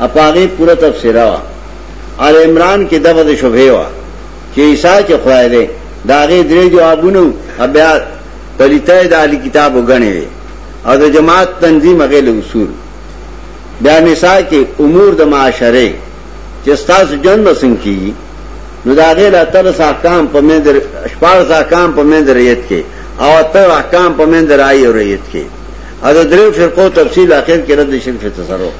اپاغه پوره تفسیره وا ال عمران کې دغه د شوبه وا چې عیسی چې خدای دی داغه درې جوابونه بیا پلیته د علی کتاب وګڼي او د جماعت تنظیم هغه له اصول بیا نساء کې امور د معاشره چې تاسو جن وسنګ کی نو داغه لا تر احکام په مې در شپږ احکام په مې در ریت کې او تر احکام په مې در آی ریت کې او د دریم فرقو تفصیل اخر کې رد شرف تصرف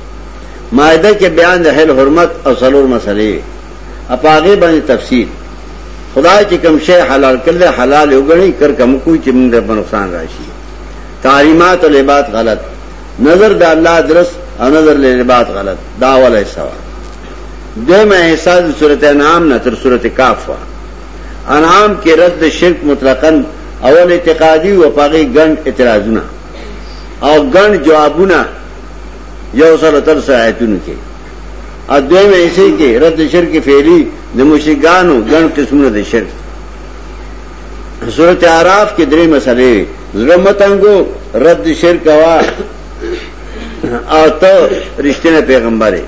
مائده کې بیان د حل حرمت او سلور مسلې اپاغه باندې تفصیل خدای چې کوم شی حلال کړل حلال وګڼي کر کوم کوی چې موږ په نقصان راشي تعلیمات او لبات غلط نظر د الله درس او نظر له لبات غلط دا ولای سوا دمه احساس سورته انعام نه تر سورته کاف انعام کې رد شرک مطلقاً اول اعتقادي او پاغي ګڼ اعتراضونه او ګڼ جوابونه یو سره تر سره آیتونه کې ا دویم ایسه کې رد شرک فعلی د مشرکانو ګڼ قسمونه د شرک سورت اعراف کې درې مسلې زړه متنګو رد شرک وا او ته رښتینه پیغمبره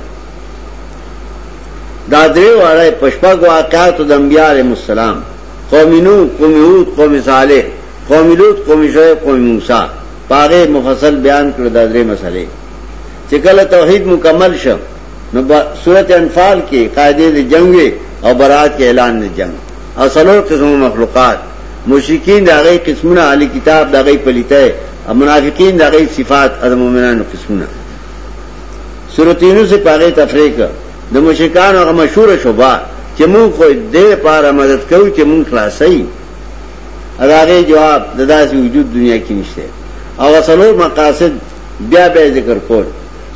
دا درې واړه په شپږ واقعاتو د انبیاء علیهم السلام قوم نوح قوم هود قوم صالح قوم لوط قوم شعیب قوم موسی پاغه مفصل بیان کړ دا درې مسلې چې کله توحید مکمل شو نو سورۃ انفال کې قاعده د جنگ او برات کې اعلان د جنگ او څلور قسم مخلوقات مشرکین د هغه قسمونه علی کتاب د هغه پلیته او منافقین د هغه صفات د مؤمنانو قسمونه سورت یونس پاغه تفریق د مشرکان هغه مشهور شوبا چې مونږ خو دې پاره مدد کوو چې مونږ خلاصي راغې جواب د داسې وجود دنیا کې نشته او اصلور مقاصد بیا به ذکر کول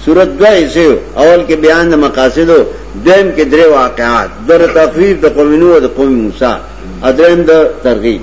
صورت دو حصے اول کے بیان دا مقاصد ہو دویم کے درے واقعات در تخفیف دا قوم نو دا قوم موسیٰ ادرین دا ترغیب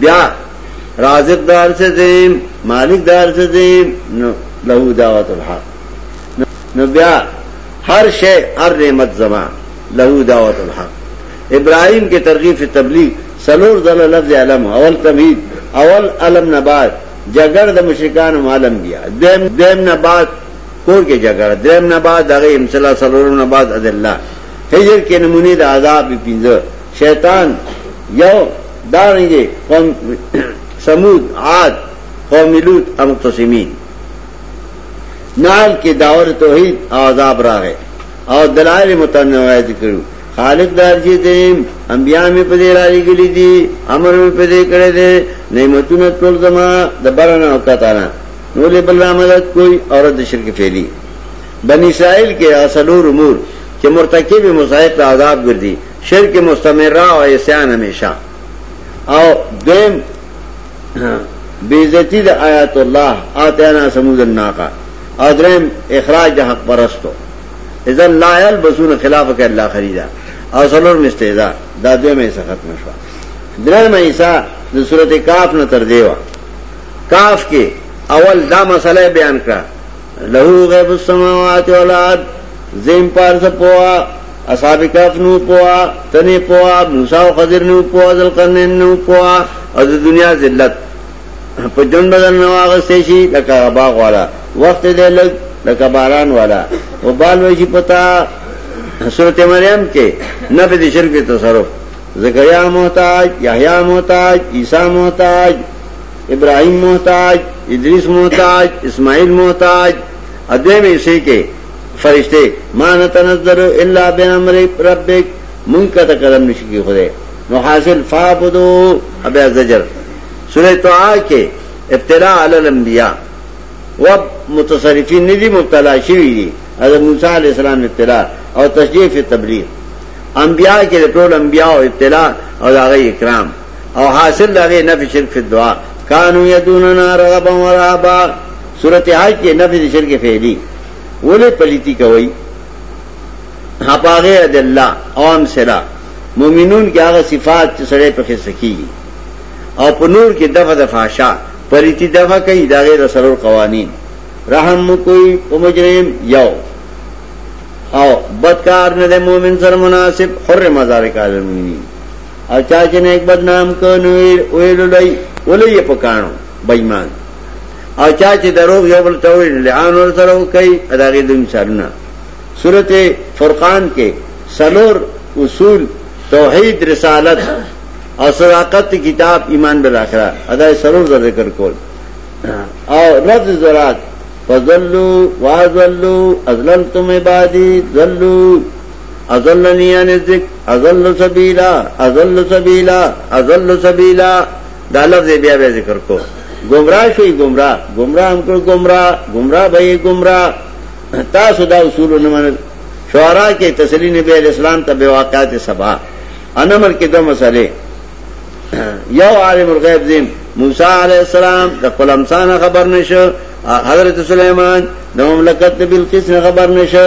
بیا رازق دار سے دیم مالک دار سے دیم نو له دعوت الحق نو بیا هر شی هر نعمت زما له دعوت الحق ابراهيم کې ترغیب فی تبلیغ سلور ځله لفظ علم اول تمهید اول علم نه بعد جګړ د مشرکانو عالم بیا دیم دیم نه بعد کور کې جګړه دیم نه بعد هغه امثله سلور نه بعد اذ الله هجر کې نمونه د عذاب پینځه شیطان یو دارنګه قوم سمود عاد قوم لوط امقتسمین نال کې داور توحید او عذاب راغې او دلایل متنوع ذکر خالق دار جی دیم انبیاء می په دې راځي ګلې دي امر می په دې کړې دي نعمتونه ټول زما د برنه او کتانه نو له بل رحمت کوئی اور د شرک پھیلی بنی اسرائیل کې اصلور امور چې مرتکب مصائب عذاب ګرځي شرک مستمره او عصیان همیشه او دیم بیزتی د آیات الله آتینا سمود الناقه او دریم اخراج د حق پرستو اذا لا يلبسون خلافك الا خريدا او سلور مستیدا دا دوی مې څخه ختم شو درې مې ایسا د سورته کاف نه تر دیوا کاف کې اول دا مسله بیان کړه له غیب السماوات والارض زم پارس پوا اصحاب کاف نو پوا تنه پوا موسی او خضر نو پوا ذل قرنین نو پوا او د دنیا ذلت په جون بدل نو هغه شي لکه باغ والا وخت دې لګ لکه باران والا او بال وشي پتا سورته مریم کې نه به شرک تصرف زکریا محتاج یحیی محتاج عیسی محتاج ابراهيم محتاج ادريس محتاج اسماعيل محتاج ادوی مې شي کې فرشته ما نه تنزل الا بامر ربک مونږ کته قدم نشي کې خوده نو حاصل فابدو ابي زجر سوره توعا کې ابتلا علی الانبیاء و متصرفین ندی مبتلا شوی دی از موسی علیہ السلام ابتلا او تشجیع فی تبلیغ انبیاء کې ټول انبیاء او ابتلا او داغه اکرام او حاصل داغه نفی شرک فی الدعاء کانو یدوننا رغبا و رهبا سورۃ حج کې نفی شرک فعلی ولې پلیتی کوي هپاغه د الله او امثله مؤمنون کې هغه صفات چې سره په خسته کیږي او په نور کې دغه د فحشا پلیتی دغه کوي دا غیر سرور قوانین رحم کوئی په مجرم یو او بدکار نه د مؤمن سره مناسب حر مزارک عالمین او چا چې نیک بدنام کو نو ویل لای ولې په کانو بېمان او چا چې دروغ یو بل ته ویل لعان ور سره کوي اداګه د مثالونه سورته فرقان کې سلور اصول توحید رسالت او صداقت کتاب ایمان بالاخره ادا سلور ذکر کول او رد زرات فذلوا واذلوا اذللتم عبادي ذلوا اضلنی عن الذکر اضل سبیلا اضل سبیلا اضل سبیلا دا لفظ بیا بیا ذکر کو گمراه شوی گمراه گمراه هم کړ گمراه گمراه به گمراه تاسو دا اصول نه منل شعرا کې تسلیم نبی اسلام ته به واقعات سبا انمر کې دوه مسئله یو عالم الغیب دین موسی علی السلام د خپل انسان خبر نشه حضرت سلیمان د مملکت د بلقیس خبر نشه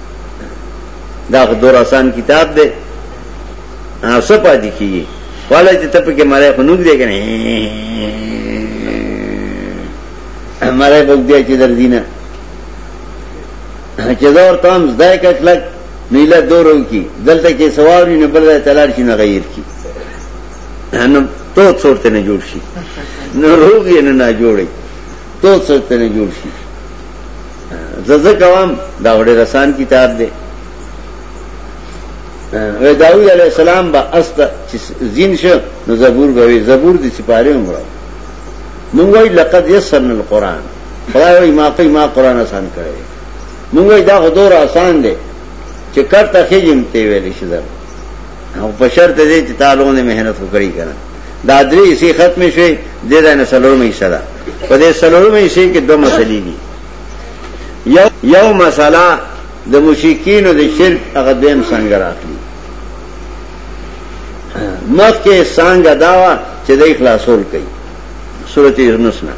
دا دور آسان کتاب دی سپا دی کی والا چې تپ کې مړې خنوک دی کنه مړې بوګ دی چې در دینه چې دا ورته هم زده کړل نیله دورو کی دلته کې سوار نه بل ځای تلار شي نه غیر کی نو تو څورته نه جوړ شي نو روغ یې نه جوړي تو څورته نه جوړ شي زده کوم دا وړي رسان کتاب دی وی داوود علیہ السلام با است چې زین شو نو زبور به وی زبور دي سپاره عمر مونږ وی لقد یسرنا القرآن خدای وی ما کوي ما قرآن آسان کړی مونږ وی دا غدور آسان دی چې کټه خېجم ته ویل شي او په شرط دې چې تعالو نه مهنت وکړي کنه دا درې سي ختم شي د دې نه سلورمې سره په دې سلورمې سي کې دوه مسلې دي یو یو مسله د مشرکین او د شرک هغه دیم څنګه راغلی مخکې څنګه داوا چې د اخلاصول کوي سورته یونس نه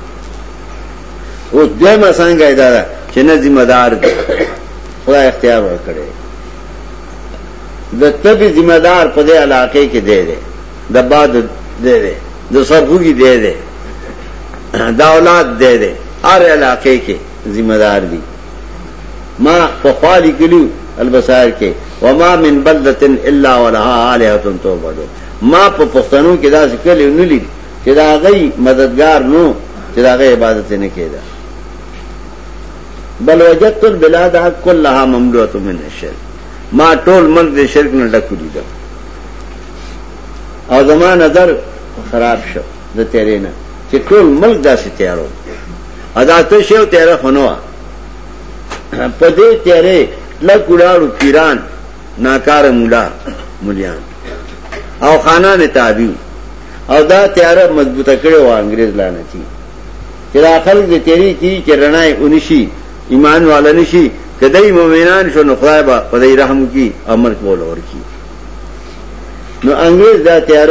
اوس دیم څنګه اداره چې نه ذمہ دار دي خدای اختیار ورکړي د تبي ذمہ دار په دې علاقې کې دی دی د باد دی دی د سرخوږي دی دی دا اولاد دی دی هر علاقې کې ذمہ دار دي ما په خالي کلیو البصائر کې وما من بلدة الا ولها آلهة توبد ما په پښتنو کې دا ذکر نه لید چې دا غي مددگار نو چې دا غي عبادت نه کېده بل وجدت البلاد كلها مملوءه من الشرك ما ټول ملک دې شرک نه ډک لیدل او زما نظر خراب شو د تیرې نه چې ټول ملک داسې تیارو ادا ته شو تیرې خنوا په دې تیرې لکوړاړو پیران ناکار مولا مليان او خانان تابعو او دا تیار مضبوطه کړو انګريز لعنتی چې دا خلک د تیری کی چې رڼای اونشي ایمان والا نشي کدی مؤمنان شو نو خدای به په دې رحم کی امر کول ورکی نو انګريز دا تیار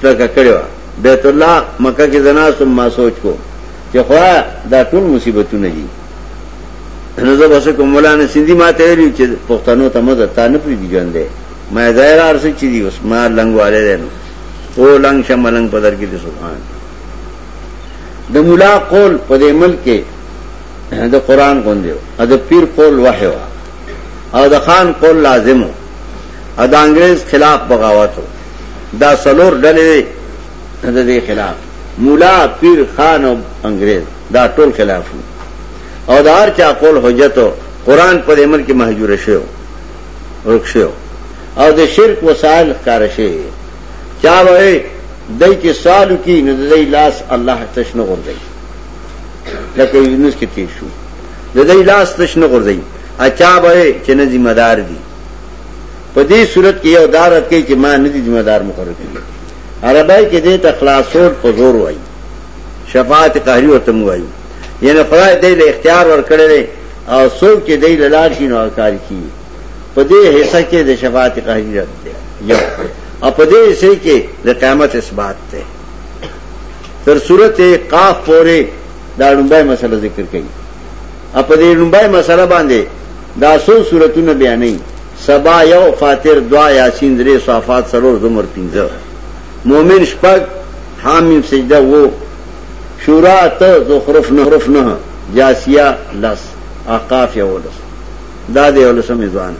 تلکه کړو بیت الله مکه کې زنا سم ما سوچ کو چې خدای دا ټول مصیبتونه دي نو زه بس کوم مولانا سیندی ما ته ویل چې پښتنو ته مزه تا نه پری دی ژوند دی ما ظاهر ارسه چي دي اوس ما لنګواله ده نو او لنګ شملنګ پدر کې دي سبحان د مولا قول په دې ملک کې د قران غوندې او د پیر قول وحی وا او د خان قول لازم او د انګريز خلاف بغاوت دا سلور ډلې د دې خلاف مولا پیر خان او انګريز دا ټول خلاف او دا هر چا قول حجت او قران په دې ملک کې محجور شوی ورک شوی او د شرک وسایل ښکار شوی چا وای دای چې سوالو کې نو دای لاس الله تش نه غورځي لکه یونس کې تیر شو دای لاس تش نه غورځي اچا به چې نه ذمہ دار دي په دې صورت کې یو دارت کوي چې ما نه دي ذمہ دار مقرر کړی عربی کې دې تخلاصور په زور وای شفاعت قهری وته وای یعنی خدای دې له اختیار ور کړی او څوک چې دې لاله شي نو کار کوي په دې حصہ کې د شفاعت قهري رد دی یو او په دې حصہ کې د قیامت اثبات دی تر سورته قاف پورې دا لومبای مسله ذکر کړي او په دې لومبای مسله باندې دا څو سورتونه بیانې سبا یو فاتر دعا یاسین درې صفات سرور زمر پنځه مؤمن شپږ حامیم سجده وو شورا ته زخرف نه حرف نه جاسیه لس اقاف یو لس دا د یولسم ځوان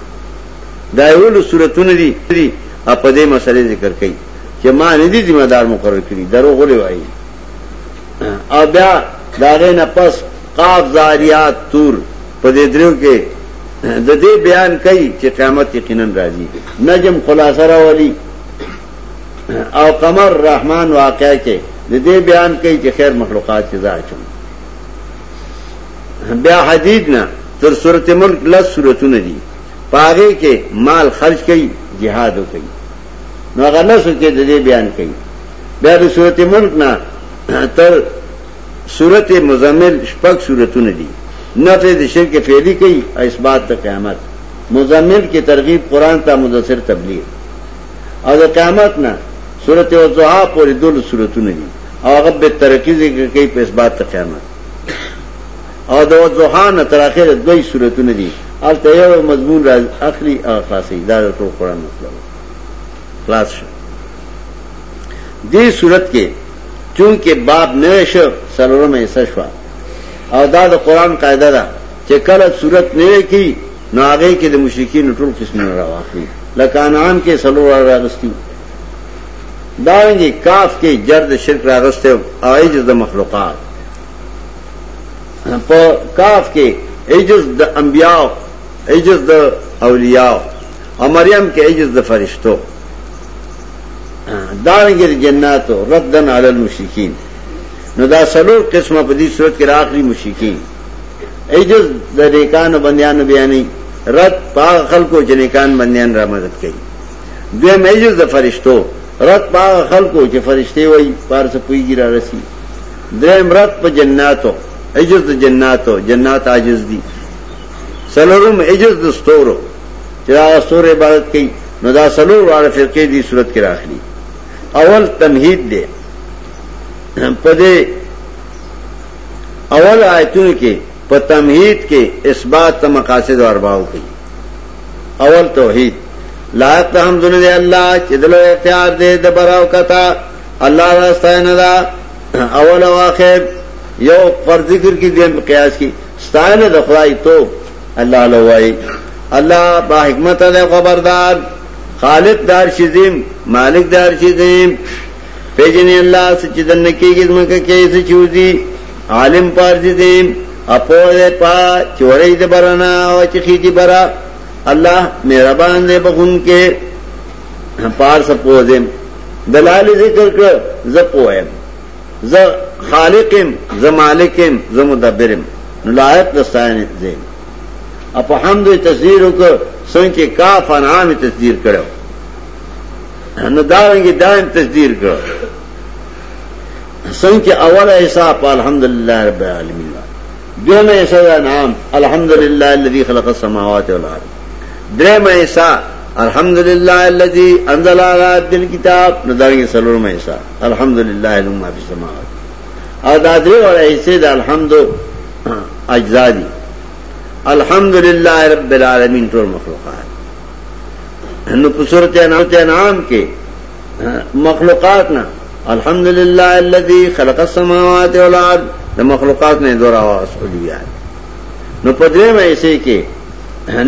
دا یول صورتونه دي او په دې مسلې ذکر کړي چې ما نه دي ذمہ دار مقرر کړی درو غولې وایي او بیا دا غینه پس قاف زاریات تور په دې درو کې د دې بیان کوي چې قیامت یقینا راځي نجم خلاصه راولي او قمر رحمان واقع کې د دې بیان کوي چې خیر مخلوقات کې ځای چون بیا حدید نه تر صورت ملک لس صورتونه دي پاغه کې مال خرج کړي jihad وکړي نو هغه لس کې د دې بیان کړي بیا د صورت ملک نه تر صورت مزمل شپږ صورتونه دي نه ته د شرک فعلی کوي او اثبات ته قیامت مزمل کې ترغیب قران ته مدثر تبلیغ او د قیامت نه صورت او ضحا پورې دول صورتونه دي او هغه به ترقی ذکر کوي په اثبات ته قیامت او د وضحا نه تر اخره دوی صورتونه دي البته یو مضمون را اخلي او خلاصي دا د ټول قران مطلب خلاص شو دې صورت کې چونکه باب نه شو سرورمه یې سشوا او دا د قران قاعده ده چې کله صورت نه کی نو هغه کې د مشرکین ټول قسمونه راوخلي لکه انعام کې سلور راغستي دارنګي کاف کې جرد شرک را غسته او عجز د مخلوقات په کاف کې عجز د انبیاء عجز د اولیاء او مریم کې عجز د فرشتو دارنګي جناتو ردن علی المشرکین نو دا سلور قسمه په دې صورت کې راخري مشرکین عجز د نیکانو بندیانو بیانې رد پاغ خلکو جنیکان بندیان را مدد کوي دویم اجر د فرشتو رد په هغه خلکو چې فرشتي وایي پار څه پويږي را رسی دریم رد په جناتو اجر د جناتو جنات عاجز دي سلورم اجر د ستورو چې هغه ستور عبادت کوي نو دا سلور واړه فرقې دي صورت کې راخلي اول تمهید دی په دې اول آیتونو کې په تمهید کې اثبات مقاصد او ارباو کوي اول توحید لایق د حمدونه دی الله چې دلو اختیار دی د براو کتا الله راستاینه دا اول او اخر یو پر ذکر کې دیم قیاس کې ستاینه د خدای تو الله لوای الله با حکمت ده خبردار خالق دار شزیم مالک دار شزیم پیجنې الله سچ دنه کېږي مکه کې څه چوزي عالم پارځي دې اپو دې پا چورې دې برنا او چې خېږي برا الله مهربان دې بخون کې پار سپو دې دلال ذکر کړ ز پوهه ز خالقم ز مالکم ز مدبرم لایق دستاین دې اپو حمد تصویر وکړ څنګه کاف انعام تصویر کړو نو دارنګي دائم تصدیق کړ څنګه اوله حساب الحمدلله رب العالمین دویمه حساب انعام الحمدلله الذي خلق السماوات والارض درېمه حساب الحمدلله الذي انزل على عبد الكتاب نو دارنګي سلورمه حساب الحمدلله له ما في السماوات او دا درې وړه حصے د الحمد اجزا دي الحمدلله رب العالمین ټول مخلوقات نو په صورت انعام کې مخلوقات نه الحمد لله الذي خلق السماوات والارض د مخلوقات نه دورا واس اولیا نو په دې مې سي کې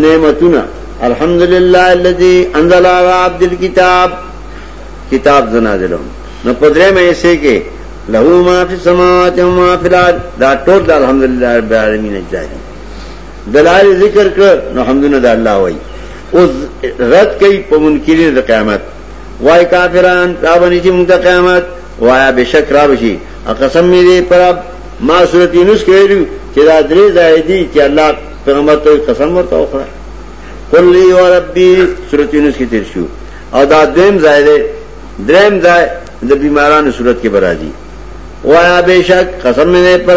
نعمتونه الحمد لله الذي انزل على عبد الكتاب کتاب زنازلو نو په دې مې سي کې له ما فی السماوات و ما فی الارض دا ټول الحمدلله رب العالمین اجازه دلال ذکر کړ نو حمدونه د الله وای او رد کوي په منکرین د قیامت وای کافران دا باندې چې موږ د قیامت وایا بشک را بشي قسم می دې پر ما سورۃ یونس کې ویلو چې دا درې ځای دي چې الله پیغمبر ته قسم ورته وکړ قل لی و ربی سورۃ یونس کې تیر شو او دا دیم ځای دی دریم ځای د بیمارانو صورت کې برازي وایا بشک قسم می دې پر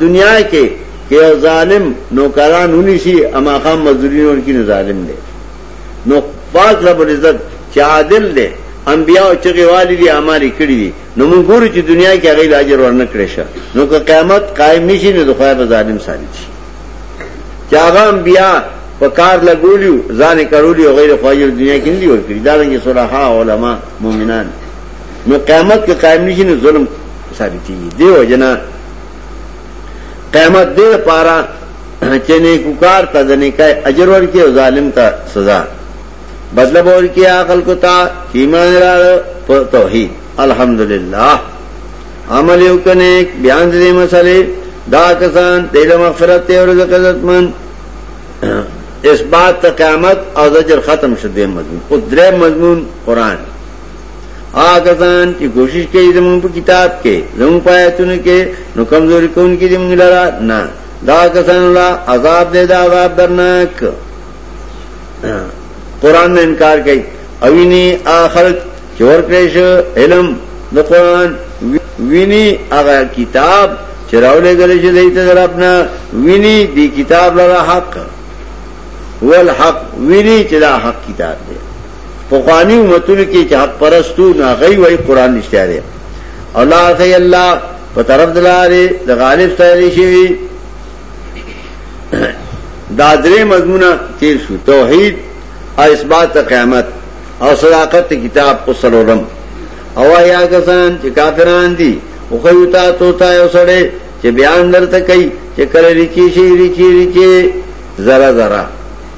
دنیا کې کې یو ظالم نوکران ونی شي اما خام مزدورین ورکی نه ظالم دی نو پاک رب العزت چې عادل دی انبیاء چې غوالي دي اعمال کړی دي نو موږ ګورو چې دنیا کې هغه لاجر ورنه کړی شه نو که قیامت قائم نشي نو د خدای په ظالم ساري شي چې هغه انبیاء په کار لګولیو ځان کړولیو غیر خواجه دنیا کې نه دی ورکړي دا رنګه صلاحا علما مؤمنان نو قیامت کې قائم نشي نو ظلم ثابتی دیو جنا قیامت دې پارا چې نیکوکار ته د نیکای اجر ورکړي او ظالم ته سزا بدل بور کې عقل کو تا ایمان را په توحید الحمدلله عمل یو کنه بیان دې مسلې دا کسان د مغفرت او رزق عزتمن اثبات قیامت او زجر ختم شدې مضمون او درې مضمون قران آگا زان چی کوشش کئی زمان پا کتاب کے زمان پایتون کے نو کمزوری کون کی دی منگی لرا نا دا کسان اللہ عذاب دے دا عذاب درناک قرآن نے انکار کئی اوینی آخر چور کریش علم دا قرآن وینی آغا کتاب چراو لے گلے شو دیتا در اپنا وینی دی کتاب لرا حق والحق وینی چلا حق کتاب دے پخوانی امتونو کې چې حق پرستو نه غي وای قران نشته لري الله خي الله په طرف دلاره د غالب سره شي دا درې مضمونه تیر شو توحید او اثبات قیامت او صداقت کتاب او سلورم او یا کسان چې کافران دي او خیوتا توتا یو سړی چې بیان درته کوي چې کله ریچی شي ریچی ریچی زرا زرا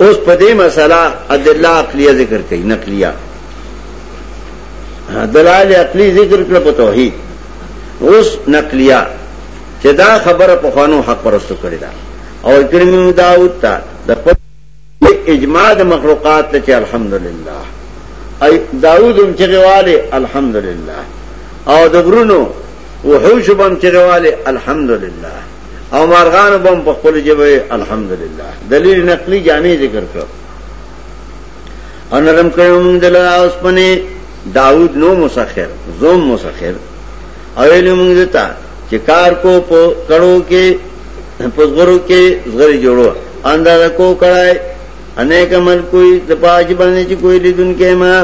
اوس په دې مسله ادله عقلیه ذکر کړي نقلیه دلال عقلی ذکر کړ په توحید اوس نقلیه چې دا خبره په خوانو حق پرستو کړی دا او کریم داوود ته د اجماع د مخلوقات ته چې الحمدلله ای داوود هم چې غواله الحمدلله او د غرونو وحوش هم چې غواله الحمدلله او مارغان بم په خپل جبه الحمدلله دلیل نقلی جامع ذکر کړ او نرم کړو موږ دل اوس پنه داوود نو مسخر زوم مسخر او له موږ دتا چې کار کو په کړو کې په زغرو کې زغری جوړو انداز کو کړای انیک عمل کوئی د پاج باندې چې کوئی لیدون کې ما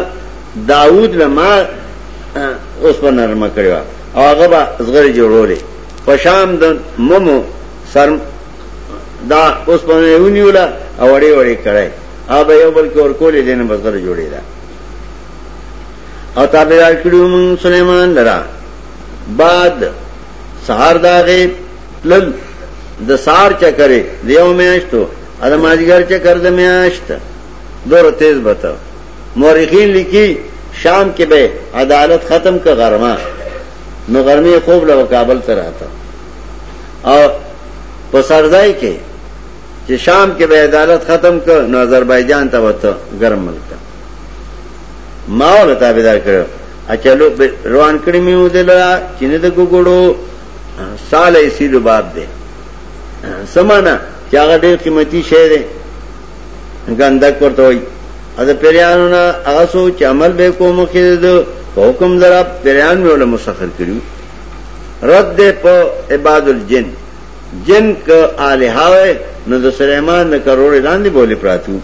داوود لما اوس په نرم کړو هغه به زغری جوړولې پشان د ممو سر دا اوس په یونیولا او وړې وړې کړای او به یو بل کې ور کولې دینه بزر جوړې دا او تابعدار کړو مون سليمان لرا بعد سهار داغه لن د سار چکرې دیو میاشتو ا د ماجګر چکر د میاشت دور تیز بته مورخین لیکي شام کې به عدالت ختم کا غرمه نو غرمې خوب له کابل ته راته او په سرځای کې چې شام کې به عدالت ختم کړ نو آذربایجان ته وته ګرم ملک ما ولا تابعدار کړو اچلو روان کړی مې ودلرا چې نه د ګوګړو سال ایسی لباب دی سمانا چې هغه ډېر قیمتي شی دی غندک ورته وای ا د پیرانو نه هغه سو چې عمل به کوم کې د حکم درا پیران مې ول مسخر کړیو رد په عباد الجن جن ک الہاوه نو د سليمان نه کروڑ لاندې بولی پراتو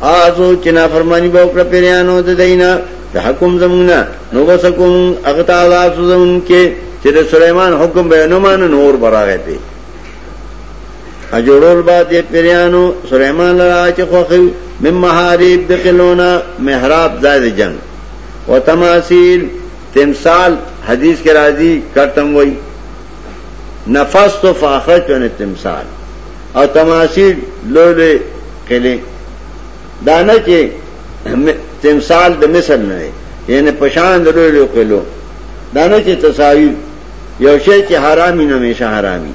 آزو چې نافرمانی به وکړه پیرانو د دینه د حکم زمونه نو وسکم اغتا الله سوزون کې چې د سليمان حکم به نه مان نور براغه پی اجوړول با دې پیرانو سليمان لرا چې خوخي مم محارب د قلونا محراب زائد جنگ وتماثيل تمثال حدیث کې راځي کټم وای نفس تو فاخرت ونه تمثال او تماثيل لولې کله دانه چې تمثال د مثل نه یعنی پشان د لولې کلو دانه چې تصاویر یو شی چې حرامي نه همیشه حرامي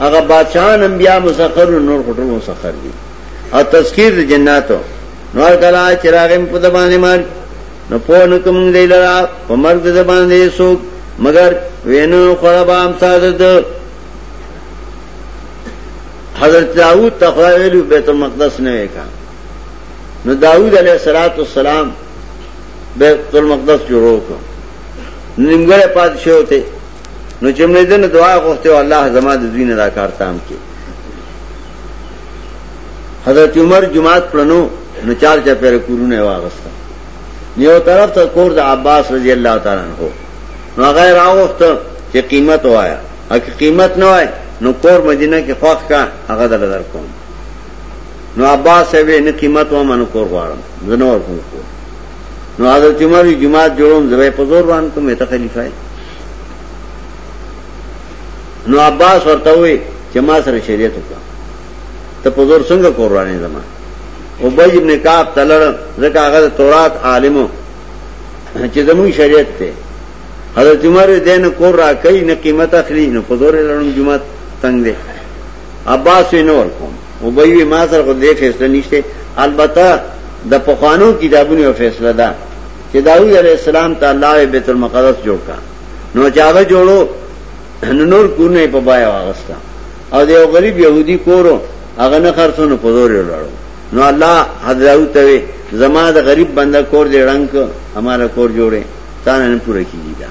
هغه بادشاہان انبیاء مسخر او نور خټو مسخر دي او تذکیر د جناتو نور کلا چراغم په دبانې مر نو په نو کوم دی لرا په مرګ د باندې سوق مگر وینو خرابا هم ساده ده حضرت داوود تخویل بیت المقدس نه وکا نو داوود علیه الصلاۃ والسلام بیت المقدس جوړو کو نیمګړې پاتې شو ته نو چې مړې دنه دعا غوښته او الله زما د دوی نه دا کار تام کې حضرت عمر جماعت پړنو نو چار چا پیر کورونه واغسته نیو طرف ته کور د عباس رضی الله تعالی عنہ نو غیر اوخت چې قیمت وایا اګه قیمت نه وای نو کور مدینه کې خوښ کا هغه دل در کوم نو عباس یې نه قیمت و منو کور غواړم زنور کوم نو حضرت عمر وی جماعت جوړوم زوی په زور باندې کوم ته خلیفہ نو عباس ورته وی چې ما سره شریعت وکړه ته په زور څنګه قربانې زما او بای ابن کعب تلړ زکه هغه تورات عالمو چې زموږ شریعت ته حضرت عمر دین کور را کوي نه قیمت اخلي نه په زور لړم جمعه تنگ دی عباس وی نور کوم او به وی ما سره خو دې فیصله نشته البته د پخوانو کتابونو فیصله ده چې داوود علیه السلام ته الله بیت المقدس جوړ کا نو چاغه جوړو نور کونه په بای واغستا او دیو غریب يهودي کورو هغه نه خرڅونو په زور لړو نو الله حضرت ته زما د غریب بنده کور دی رنگ هغه کور جوړه تا نه پوره کیږي دا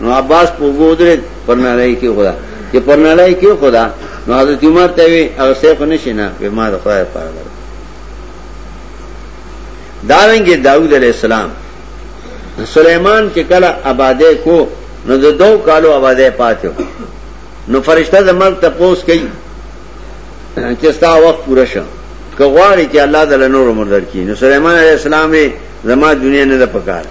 نو عباس په وګو درې پر نړۍ کې خدا چې پر نړۍ کې خدا نو حضرت عمر ته وی او سیف نشینا به ما د خدای لپاره ورو دارنګ داوود علیہ السلام سلیمان چې کله آباده کو نو د دوه کالو آباده پاتو نو فرشتہ د مرګ ته پوس کوي چې ستا وخت پوره شه که غواړي چې الله تعالی نور عمر درکړي نو سليمان عليه السلام زما دنیا نه ده پکاره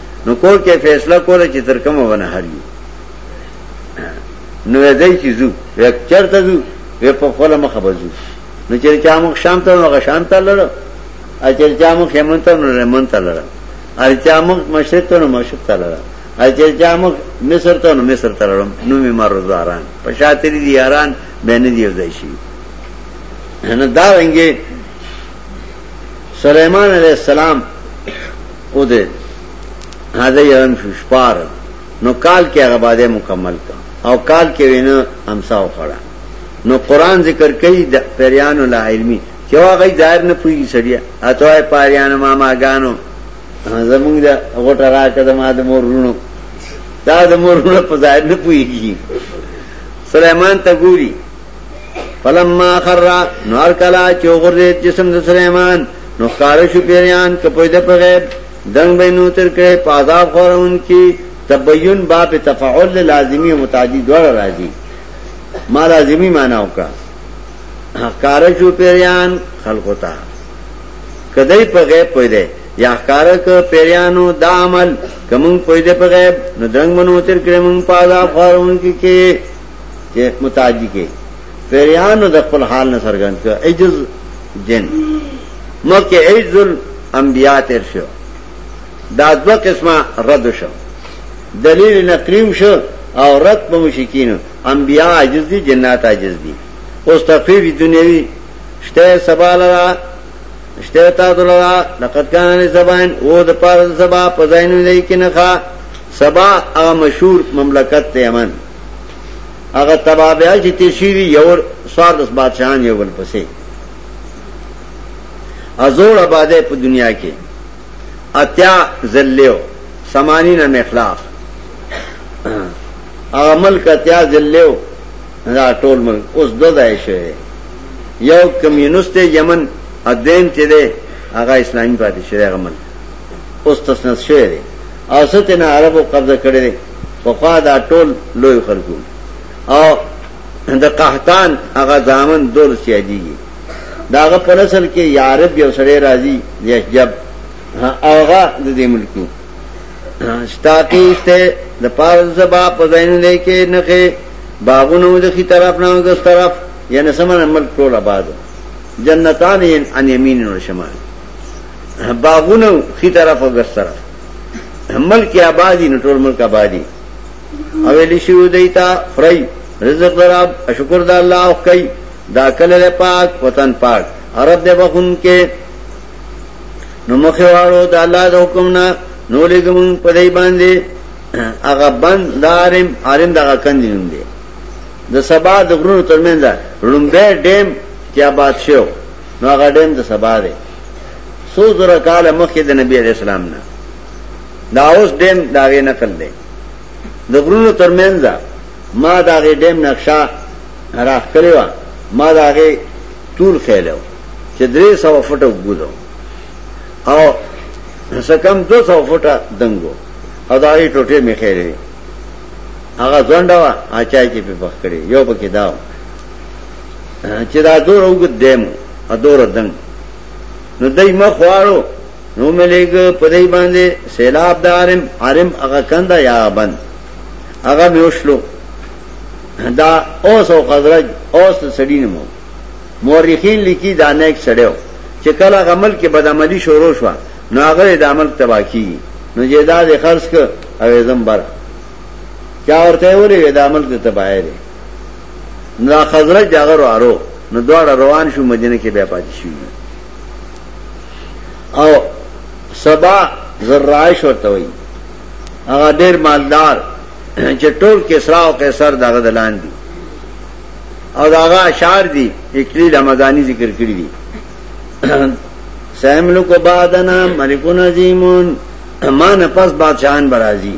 نو کور کې فیصله کوله چې تر کومه ونه هریو نو دای چې زو یک چرته زو وی په خپل مخه بزو نو چې چا مخ شام ته نو غشان ته لړ ا چې چا مخ یمن ته نو یمن ته لړ ا چا مخ مشرق ته نو مشرق ته لړ ا چې چا مخ مصر ته نو مصر ته لړم نو می مرزاران په شاتری دی یاران بین دی ځای شي نه دا رنګي سليمان عليه السلام او ده هذا یرن شو شپار نو کال کې هغه باندې مکمل کا او کال کې وینه امسا وخړه نو قران ذکر کوي د پریانو لا علمي چې هغه ظاهر نه پوي سړیا اته پریانو ما ما غانو زمونږ د غټه راکه د ما د مور رونو دا د مور رونو په ظاهر نه پويږي سليمان ته ګوري فلما خر نور کلا چې غرید جسم د سليمان نو ښکار شو پیریان کپوی د په غیب دنګ بینو تر کړه پازاب خورون کی تبین باب تفعل لازمی متعدی دوړ راځي ما لازمی معنا وکا ښکار شو پیریان خلقو ته کدی په غیب پوی دی یا ښکار ک پیریانو دا عمل کوم پوی دی په غیب نو دنګ بنو تر کړه مون پازاب خورون کی کې چې متعدی کې پیریانو د خپل حال نه سرګند کړ عجز جن مکه عجز الانبیاء تر شو دا دو قسمه رد شو دلیل نقلیم شو او رد په مشکین انبیاء عجز دي جنات عجز دي اوس تخفیف دنیوي شته سبا لرا شته تا دلرا لقد کان زبان او د پاره سبا پزاینو نه کې نه ښا سبا هغه مشهور مملکت ته امن هغه تبابیا چې تیر شوی دی یو سوار دس بادشاہان یو بل پسې ازور آباده په دنیا کې اتیا ذلیو سمانی نه مخلاف هغه ملک اتیا ذلیو دا ټول ملک اوس دو ځای شوی یو کمیونست یمن ادین چې دی هغه اسلامي پاتې شوی هغه ملک اوس تسنس شوی دی او ست نه عربو قبضه کړی دی په خوا دا ټول لوی خلکو او د قحطان هغه ځامن دور سیادی داغه پر اصل کې یارب یو سړی راځي یشجب اوغه د دې ملکو شتاقی ته د پاره زبا په ځین نه کې نه کې باغونو د خي طرف نه د طرف یعنی سمن ملک ټول آباد جنتان ان یمین او شمال باغونه خي طرف او ګس طرف ملک آبادی نو ټول ملک آبادی او ویلی شو دیتا خړی رزق دراب شکر د الله او کوي دا کله پاک وطن پاک عرب دې بخون کې نو مخه واړو د الله د حکم نه نو لګم په دې باندې هغه بند دارم عالم دغه کندې نوم دی د سبا د غرونو ترمنځ رومبه ډیم چې آباد شو نو هغه ډیم د سبا دی سو زره کال مخکې د نبی علیہ السلام نه دا اوس دیم دا غي نقل دی د غرونو ترمنځ ما دا غي دیم نقشه راخ کړی و ما دا غي طول خېلو چې درې سو فټه وګورم او سکم دو سو فټه دنګو او دا غي ټوټه می خېلې هغه ځنډه وا اچای کې په پخ کړی یو پکې داو چې دا دور وګد دیم ا دور دنګ نو دای ما خوارو نو ملګ په دای باندې سیلاب دارم حرم هغه کنده یا بند هغه میوشلو دا اوس او خزرج اوس سړی نه مو مورخین لیکي دا نه یک سړیو چې کله غمل کې بدعملی شروع شو نو هغه د عمل تباہ کی نو جیداد خرج ک او زم بر چا ورته ویلې د عمل ته تباہ دی نو دا خزرج دا غرو آرو نو دوار روان شو مدینه کې بیا پاتې شو او سبا زرائش ورته وي هغه ډیر مالدار چې ټول کسرا او قیصر دغه دلان دي او داغه اشعار دي اکلیل رمضاني ذکر کړی دي سیملک بعدنا ملکون عظیمون ما نه پس بادشاہان برازي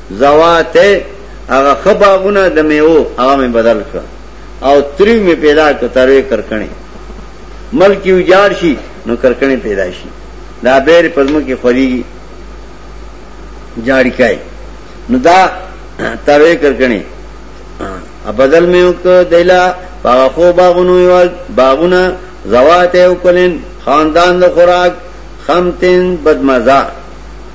زوات هغه خ باغونه د میو هغه می بدل کړ او تریو می پیدا کړ تروي کرکنه ملک یو جار شي نو کرکنه پیدا شي دا بیر پزمو کې خوري جاړی کای نو دا تروي کرکنه ا بدل می وک دیلا هغه خو باغونو یو باغونه زوات او کلن خاندان د خوراک خمتن بدمزه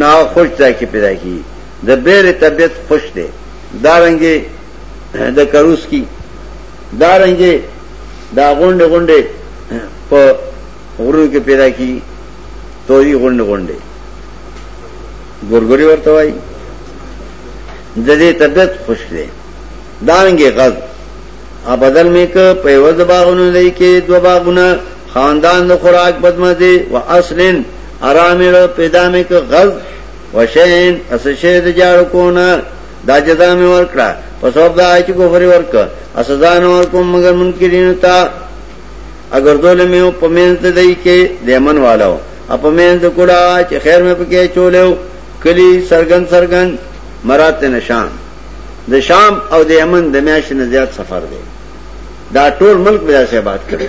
نه خوش ځای کې پیدا کی د بیر طبیعت خوش دی دا رنګه د کروس کی دا رنګه دا غونډه غونډه په غرو کې پیدا کی توری غونډه غونډه ګورګوري ورته وای د دې طبیعت خوش دی دا رنګه غز ا بدل مې ک په یو د باغونو لای کې دو باغونه خاندان د خوراک بدمزه و اصلن ارامل پیدا مې ک غز وشین اس شه د جاړو کو نه دا جزا مې ورکړه په سبب دا چې کوفر ورک اس سزا نه ورکوم مگر منکرین تا اگر دول مې په مینځ د دی کې دیمن والو اپ مینځ د کړه چې خیر مې پکې چولیو کلی سرګن سرګن مرات نشان د شام او د یمن د میاشتې نه زیات سفر دی دا ټول ملک بیا سه بات کړی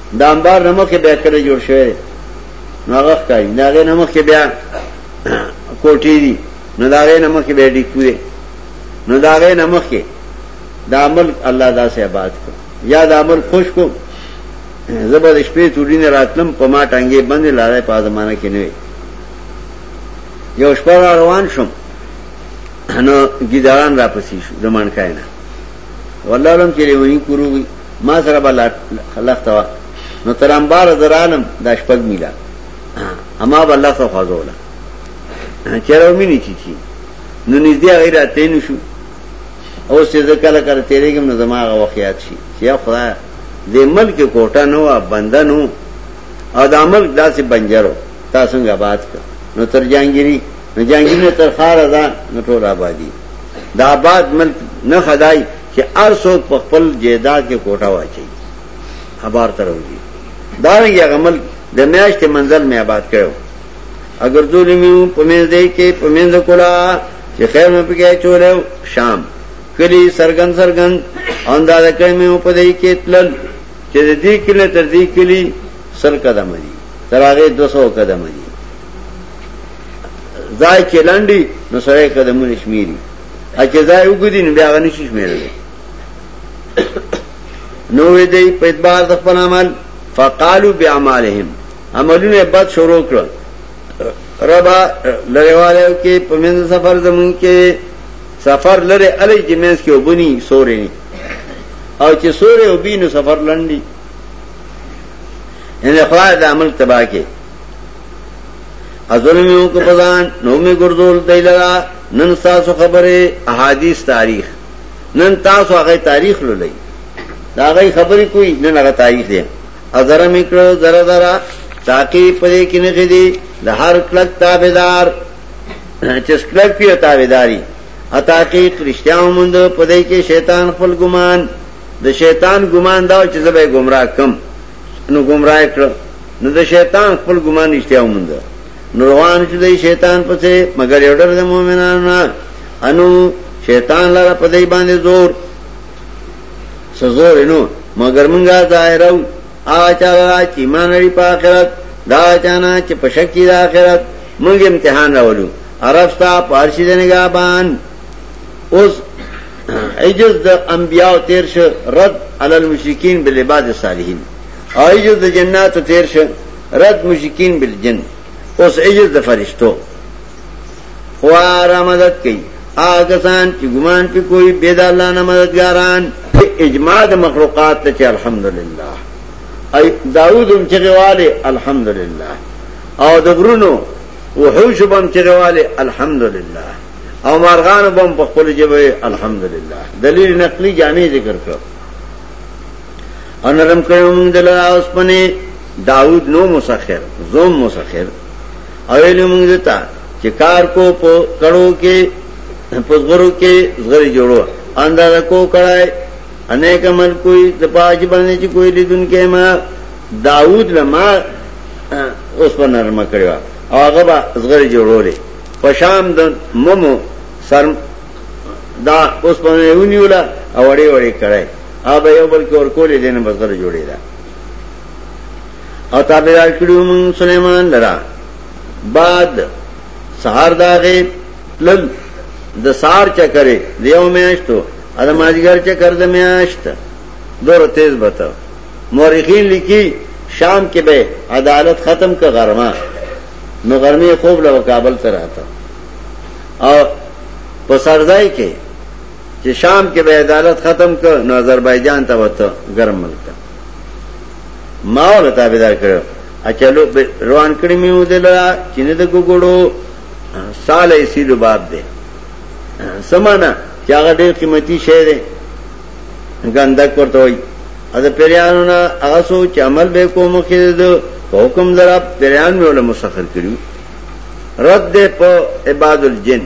دا انبار نمک کې بیا کړی جوړ شوی دی نو هغه ښکاري دا غي نمک کې بیا کوټې دي نو دا غي نمک کې بیا ډی کوی نو دا غي نمک کې دا عمل الله دا سه آباد کو یا دا عمل خوش کو زبر شپې توډی نه راتلم په ما ټانګې باندې لارې په زمانہ کې نه یو شپه روان شوم نو ګیداران را پسی شو زمان کاینا والله لم کې لونی کوروږي ما سره به لخته وه نو تر امباره زه رالم دا شپږ میله هما به لخته خوځوله چېرې ومینې چې چی نو نږدې هغې راتلی نه شو اوس چې زه کله کله تېرېږم نو زما هغه وخت یاد شي چې یا خدایه دې ملک کوټه نه وه بنده نه و او دا ملک داسې بنجر و تا څنګه آباد کړ نو تر جهانګیري نو جهانګیري نه تر ښاره ده نو ټول آبادي د آباد ملک نه خدای چې هر څوک په خپل جیداد کې کوټه واچي ابار ته راوځي دا رنګ هغه ملک د میاشتې منزل مې آباد کړو اگر ظلمي په مې دې کې په مې کولا چې خیر مې پکې چولې شام کلی سرګن سرګن انداز کړې مې په دې کې تلل چې دې کله تر دې کلی سر قدم دي تر هغه 200 قدم دي ځای کې لاندې نو سره قدمونه شمیري اچھا ځای وګدي نو بیا غنی شي شمیرل نو وی دی په اعتبار د خپل عمل فقالو باعمالهم عملونه بد شروع کړل ربا لریواله کې پمن سفر زمون کې سفر لره علی جمعس کې وبني سورې نه او چې سورې وبینو سفر لنډي ان خدای د عمل تباہ کې ازونه میو کو پزان نو می ګردول دیلرا نن تاسو خبره احادیث تاریخ نن تاسو هغه تاریخ لولئ دا هغه خبرې کوي نن هغه تاریخ دی ازره میکړو زره زره تاکي پدې کې نه دي د هر کلک تابعدار چې کلک پیو تابعداري اتا کې کرشتیا ومند پدې کې شیطان خپل ګمان د شیطان ګمان دا چې زبې گمراه کم نو گمراه کړ نو د شیطان خپل ګمان اشتیا ومند نو روان چې د شیطان پسې مگر یو ډېر د مؤمنانو نه انو شیطان لاره په دې باندې زور سزور نو مگر مونږه ظاهرو آچا را چې ایمان لري په آخرت دا چانا چې په شک کې د آخرت مونږ امتحان راولو عرفتا پارشي د نگاهبان اوس عجز د انبیاء تیر شو رد علی المشرکین بالعباد الصالحین ایجز د جناتو تیر شه رد مشکین بالجن اوس ایجز د فرشتو خوارا مدد کئی آگسان چی گمان پی کوئی بید اللہ نا مددگاران اجماع د مخلوقات ته چې الحمدلله ای داوود هم چې غواله الحمدلله او د غرونو وحوش بم چې غواله الحمدلله او مارغان بم په خپل جبه الحمدلله دلیل نقلی جامع ذکر کړ او نرم کړو موږ دلته اوس پنه داوود نو مسخر زوم مسخر او ویلو موږ دته چې کار کو په کړو کې په زغرو کې زغری جوړو انداز کو کړای انیک عمل کوئی د پاج باندې چې کوئی لیدون کې ما داوود لما اوس په نرم کړو هغه به زغری جوړولې په شام د مومو سر دا اوس په یونیولا او وړې وړې کړای او به یو بل کې ورکولې دین بزر جوړې ده او تابعدار کړو مون سليمان لرا بعد سهار داغه لن د سار چکرې دیو میاشتو اده ماجګر چکر د میاشت دور تیز بتاو مورخین لیکي شام کې به عدالت ختم کا غرمه نو غرمه خوب له کابل ته راته او په سرځای کې چې شام کې به عدالت ختم کړ نو آذربایجان ته وته ګرم ملک ما ولا تابعدار کړو اچلو روان کړی میو دلا چې نه د ګوګړو سال ایسی لباب دی سمانا چې هغه ډېر قیمتي شی دی ګندک ورته وي از پیرانو نه هغه سوچ عمل به کوم کې د حکم درا پیران مې ول مسخر کړیو رد په عباد الجن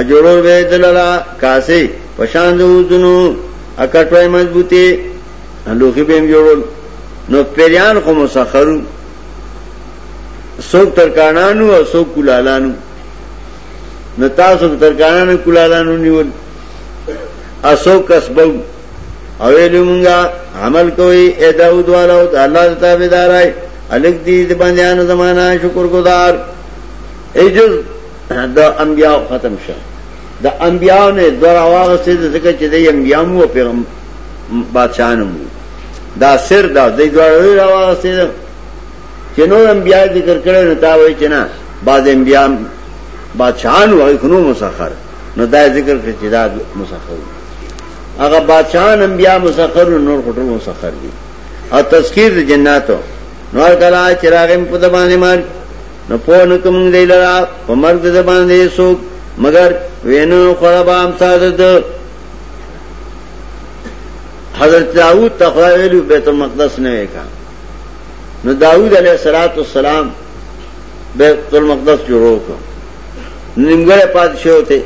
اجوړول به دلرا کاسه پشان د وزنو اکټوي مضبوطه لوخي به جوړول نو پیریان خو مسخرو سوک ترکانانو او سوک کولالانو نو تاسو ترکانانو کولالانو نیول اسو کسبو او ویلو مونږه عمل کوي اے داوود والو د الله تعالی دارای الګ دې د باندې ان زمانہ شکر گزار ایجز د انبیاء ختم شه د انبیاء نه دور اواغه سي ځکه چې د انبیاء مو پیغام بادشاہانو مو دا سر دا د دور اواغه سي چې نو انبیاء ذکر کړي نو تا وایي چې نه بعض انبیاء بادشاہان وایي خنو مسخر نو دا ذکر کړي چې دا مسخر هغه بادشاہان انبیاء مسخر نور خټو مسخر دي او تذکیر د جناتو نو کلا چراغم په دبانې مار نو پوه نه کوم دی لرا په مرګ د باندې سوک مگر وینو خرابه هم تاسو د حضرت داوود تقوا ویلو بیت المقدس نه وکا نو داوود علیه الصلاۃ والسلام بیت المقدس جوړو کو نیمګړی پات شو ته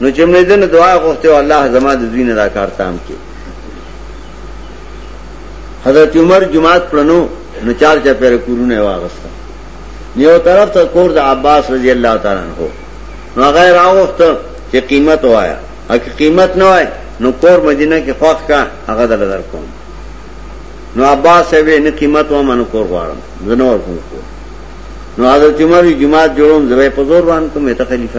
نو چې مې دنه دعا غوښته او الله زما د دین راکار تام کې حضرت عمر جماعت پرنو نو چار چا پیر کورونه واغسته نیو طرف ته کور د عباس رضی الله تعالی عنہ نو غیر اوخت چې قیمت وایا اګه قیمت نه وای نو کور مدینه کې خوښ کا هغه دل در کوم نو عباس به نه قیمت و منو کور غواړم زنور کوم نو حضرت عمر جماعت جوړوم زوی په زور باندې کومه ته خلیفہ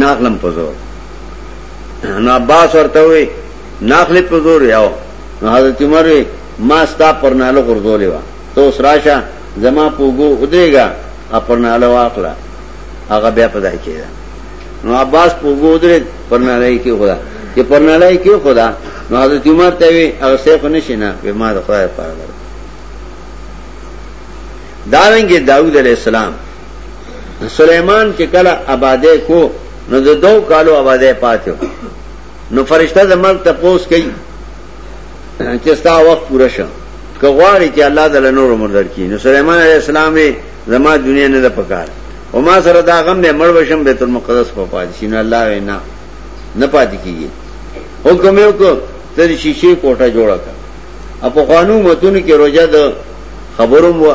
ناخلم په زور نو عباس ورته وي ناخلې په زور یاو نو حضرت عمر وي ما ستا پر ناله غرزولې و ته اوس راشه زما پوګو ودرېګا پر ناله واخله هغه بیا په ځای کېده نو عباس پوګو ودرې پر ناله کې خدا چې پر ناله کې خدا نو حضرت عمر ته وي هغه سیف نشي نه به ما د خدای لپاره دا وینګي داوود علیه السلام سلیمان چې کله آباده کو نو د دو کالو آباده پاتو نو فرشتہ د مرګ ته پوس کوي چې ستا وخت پوره شو که غواړي چې الله تعالی نور عمر درکړي نو سليمان عليه السلام زما دنیا نه ده پکار او ما سره دا غم نه مړ بشم بیت المقدس په پاتې شي نو الله وینا نه پاتې کیږي حکم یو کو تر شیشې کوټه جوړه کړه اپو قانون متون کې روزه د خبروم و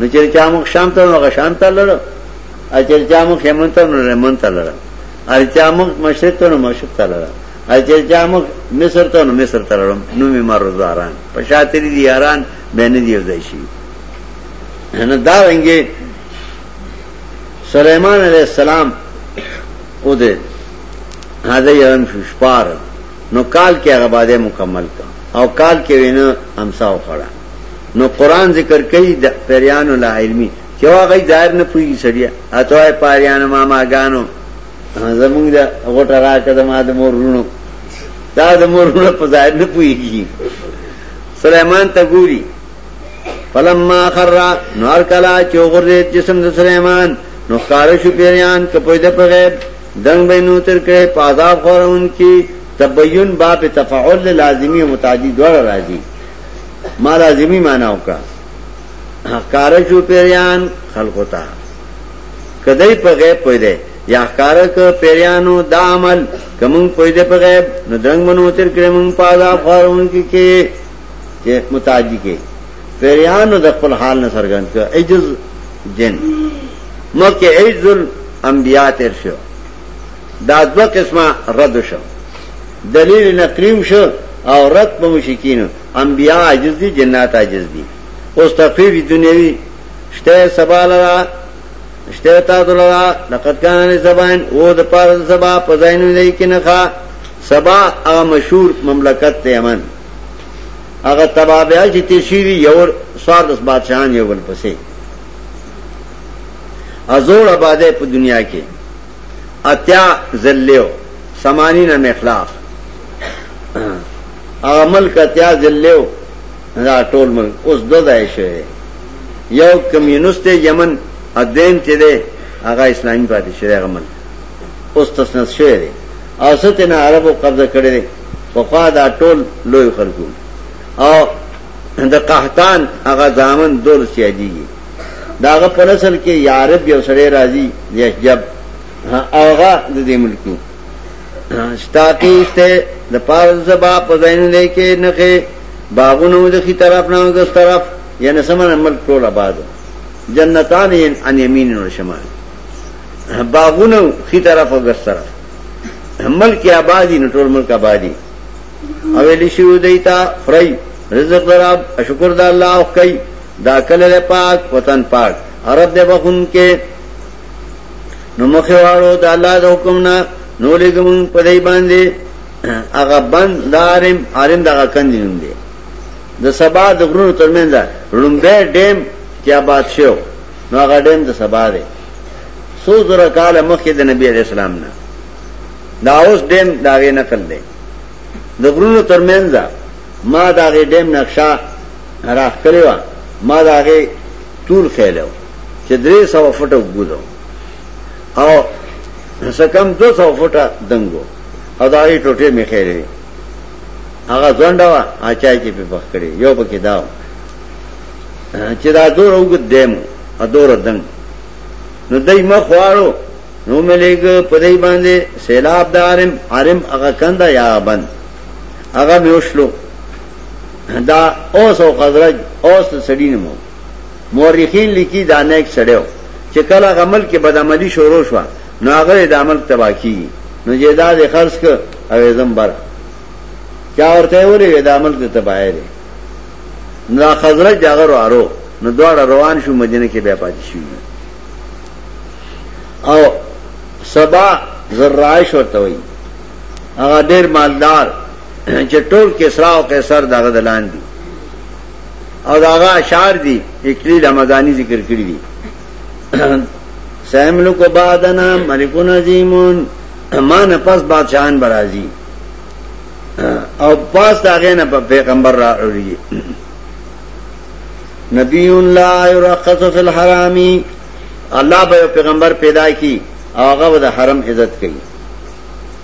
نو چې چا مخ شام ته هغه شام ته لړ او چې چا مخ یمن ته نو یمن ته لړ او چا مخ مشرق ته نو مشرق ته لړ او چې چا مخ مصر ته نو مصر ته لړ نو می مرزاران په شاتری دی یاران بین دی وځي شي نه دا رنګي سليمان عليه السلام او دې هدا یان شپار نو کال کې هغه باندې مکمل کا او کال کې وینه همسا وخړه نو قران ذکر کوي د پریانو لا علمي چې هغه ظاهر نه پوي سړیا اتوای پریانو ما ماګانو زمونږ د غټه راکه د ما د مور رونو دا د مور رونو په ظاهر نه پويږي سليمان ته ګوري فلما خر نور کلا چوغره جسم د سليمان نو کار شو پیریان کپوی د په غیب دنګ بینو تر کړه پازاب خورون کی تبین باب تفعل لازمی متعدی دوړ راځي ما لازمی مانا وکا احکار چو پیریان خلقو تا کدی پا غیب پوی دے یا احکار که پیریانو دا عمل کمون پوی دے پا غیب نو درنگ منو تر کرمون پا دا خوارون کی که متعدی که پیریانو د خپل حال نه سرګند کړ عجز جن مکه عجز الانبیاء تر شو دا دوه قسمه رد شو دلیل نقلیم شو او رد په مشکین انبیاء عاجز دي جنات عاجز دي اوس تخفیف دنیوي شته سبا لرا شته تاسو لرا لقد کان لزبان او د پار سبا په زینو دی کې نه ښا سبا هغه مشهور مملکت ته امن هغه تبابیا چې تشیری یو سوار د بادشاہان یو بل پسې ازور آباده په دنیا کې اتیا ذلیو سمانی نه مخلاف هغه ملک اتیا ذلیو دا ټول ملک اوس دو ځای شوی یو کمیونست یمن ادین چې دی هغه اسلامي پاتې شوی هغه ملک اوس تسنس شوی دی او ستنه عربو قبضه کړی دی په خوا دا ټول لوی خلکو او د قحطان هغه ځامن دول سیادیږي داغه په نسل کې یارب یو سړی راځي یشجب اوغه د دې ملکو شتاقی شته د پار زبا په زین نه کې نه کې باغونو د خي طرف نه د طرف یعنی سمن ملک ټول آباد جنتان ان یمین او شمال باغونو خي طرف او ګس طرف ملک آبادی نو ټول ملک آبادی اویلی شو دیتا فری رزق دراب شکر د الله او کوي دا کلی دی پاک وطن پاک عرب دی بخون کې نو مخه واړو د الله د حکم نه نو لګم په دای باندې هغه بند دارم عالم دغه کندې نوم دی د سبا د غرونو ترمنځ لومبه ډیم چې آباد شو نو هغه ډیم د سبا دی سو زره کال مخکې د نبی علی السلام نه دا اوس ډیم داغه نقل دی د غرونو ترمنځ ما داغه ډیم نقشه راخکلې و ما دا غي طول خېلو چې درې سو فټو ګودو او سکم دو سو فټه دنګو او دا غي ټوټه می خېلې هغه ځنډه وا اچای کې په بخ کړې یو پکې داو چې دا دور وګد دیم ا دور دنګ نو دای مخ واړو نو ملګ په دای باندې سیلاب دارم عرم هغه کنده یا بند هغه میوشلو دا اوس او خزرج اوس د سړی نه مو مورخین لیکي دا نه یک سړیو چې کله غمل کې بدعملی شروع شو نو هغه د عمل تبا کی نو جیداد خرج ک او زم بر چا ورته ویلې د عمل ته تبایر نو خزرج دغه ورو نو دواړه روان شو مدینه کې بیا پاتې شو او سبا زرایش ورته وي هغه ډیر مالدار چې ټول کسرا او قیصر دغه دلان دي او داغه اشعار دي اکلیل رمضاني ذکر کړی دي سیملک بعدنا ملک عظیم ما نه پس بادشاہان برازي او پاس داغه نه په پیغمبر را اوري نبی لا يرخص في الحرام الله به پیغمبر پیدا کی هغه د حرم عزت کوي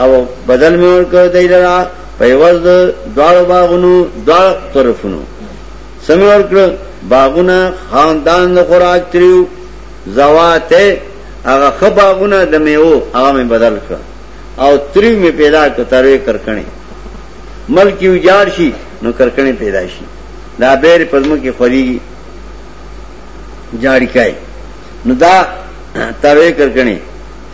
او بدل مې ورکړ دی لرا په یوز د دواړو باغونو دواړو طرفونو سمې ورکړ باغونه خاندان د خوراک تریو زواته هغه خ باغونه د میو هغه مې بدل کړ او تریو مې پیدا کړ تروي کرکنې ملک یو جار شي نو کرکنې پیدا شي دا بیر پزمو کې خوري جاری کای نو دا تروي کرکنې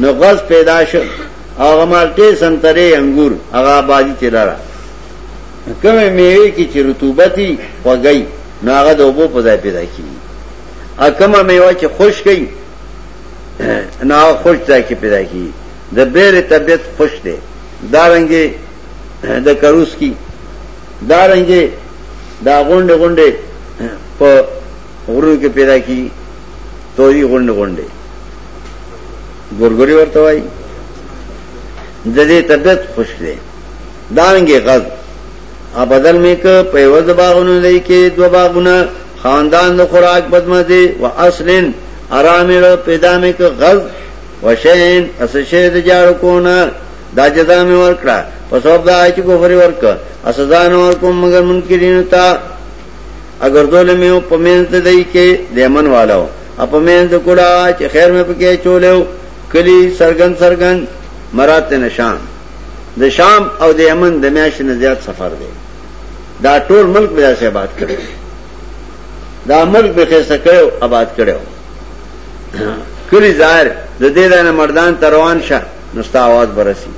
نو غز پیدا شو او غمالټې سنترې انګور هغه آبادی ته لاره کومې میوه کې چې رطوبتي خوږی نو هغه د اوبو په ځای پیدا کیږي ا کومه میوه چې خوش کئ نو هغه خوش ځای کې پیدا کیږي د بیر طبیعت خوش دی دا رنګه د کروس کی دا رنګه دا غونډه غونډه په غرونو کې پیدا کی توری غونډه غونډه ګورګوري ورته وای د دې طبيعت خوش دی دانګي غز ا بدل مې ک په ورځ باغونو لای کې دو باغونه خاندان د خوراک بدمزه و اصلن ارامل پیدا مې ک غز وشین اسشه د جاړ کو نه دا جزا مې ورکړه په سبب دا چې کوفر ورک اسزان ورکوم مگر منکرین ته اگر دو لمیو پمینز د دای کې دیمن والو اپمینز د کولا چې خیر مې پکې چولیو کلی سرګن سرګن مرات نشان د شام او د یمن د میاش نه زیات سفر دی دا ټول ملک به داسې آباد کړو دا ملک به خسته کړو آباد کړو کلی ظاهر د دې دانه مردان تروان شه نو ستا आवाज برسي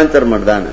انتر مردانه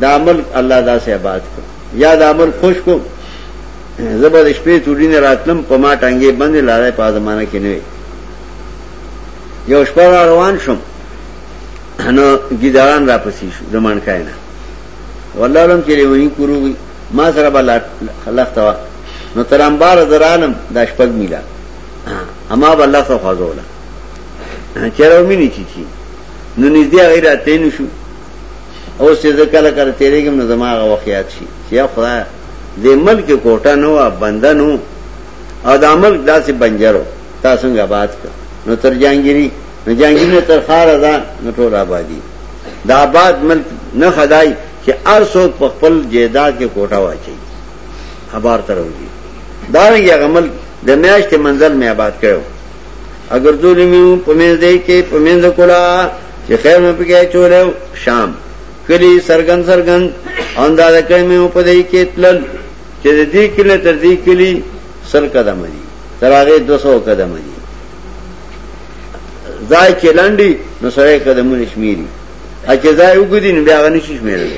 دا ملک الله دا سے آباد کو یا دا ملک خوش کو زبر شپې توډی نه راتلم په ما ټانګې باندې لارې په ازمانه کې نه یو شپه روان شوم نو ګیداران را پسې شو زمان کاینه والله لم کې لونی کوروي ما سره بل خلق توا نو ترامبار درالم دا شپږ میلا اما بل الله خو خزوله چیرې مې نه چی چی نو نږدې غیر اتین شو او چې زه کله کله تیرېږم نو زما هغه وخت یاد شي چې یا خدای دې ملک کوټه نه وه بنده نو او دا ملک داسې بنجرو تا څنګه آباد کړ نو تر جهانګیري نو جهانګیري نه تر ښاره ده نو ټول آبادي د آباد ملک نه خدای چې هر څوک په خپل جیداد کې کوټه واچي خبر تر وځي دا یې هغه ملک د میاشتې منزل مې آباد کړو اگر ظلمیو پمنځ دی کې پمنځ کولا چې خیر مې پکې چولې شام کلی سرګن سرګن انداز کړې مې په دې کې تلل چې دې کله تر دې کلی سر قدم دی تر هغه 200 قدم دی ځای چې لاندې نو سره قدمونه شمیري اچھا ځای وګدي نو بیا غنښ شمیرل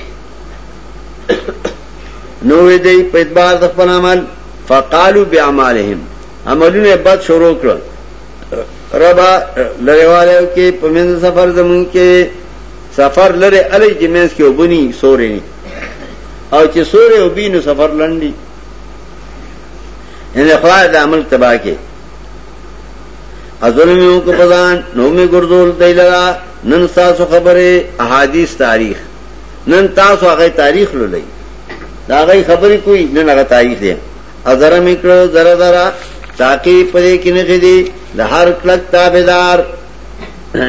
نو دې په اعتبار د خپل عمل فقالو باعمالهم عملونه بد شروع کړل ربا لریواله کې پمن سفر زمون کې سفر لره علی چې مینس کې وبني سورې نه او چې سورې وبینو سفر لنډي ان خدای د عمل تبا کې ازل میو کو پزان نو می ګردول دایلا نن تاسو خبره احادیث تاریخ نن تاسو هغه تاریخ لولئ دا غي خبرې کوي نن هغه تاریخ دی ادره مې کړه دره دره تاکي پرې کې نه دي د هر کلک تابعدار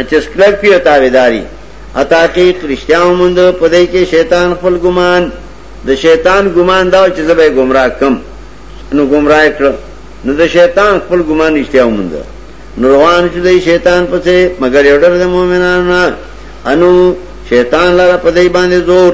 چې کلک پیو تابعداري اتا کې کرشتیا ومند پدې کې شیطان خپل ګمان د شیطان ګمان دا چې زبې گمراه کم نو گمراه کړ نو د شیطان خپل ګمان اشتیا ومند نو روان چې د شیطان پسې مگر یو ډېر د مؤمنانو انو شیطان لاره پدې باندې زور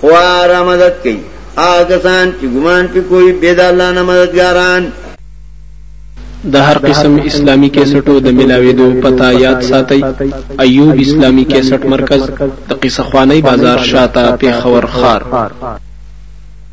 خوارا مدد کئی آگسان چی گمان پی کوئی بید اللہ نا مددگاران د هر قسم اسلامي کیسټو د ملاويدو پتا یاد ساتي ایوب اسلامي کیسټ مرکز د قصه خواني بازار شاته پیښور خار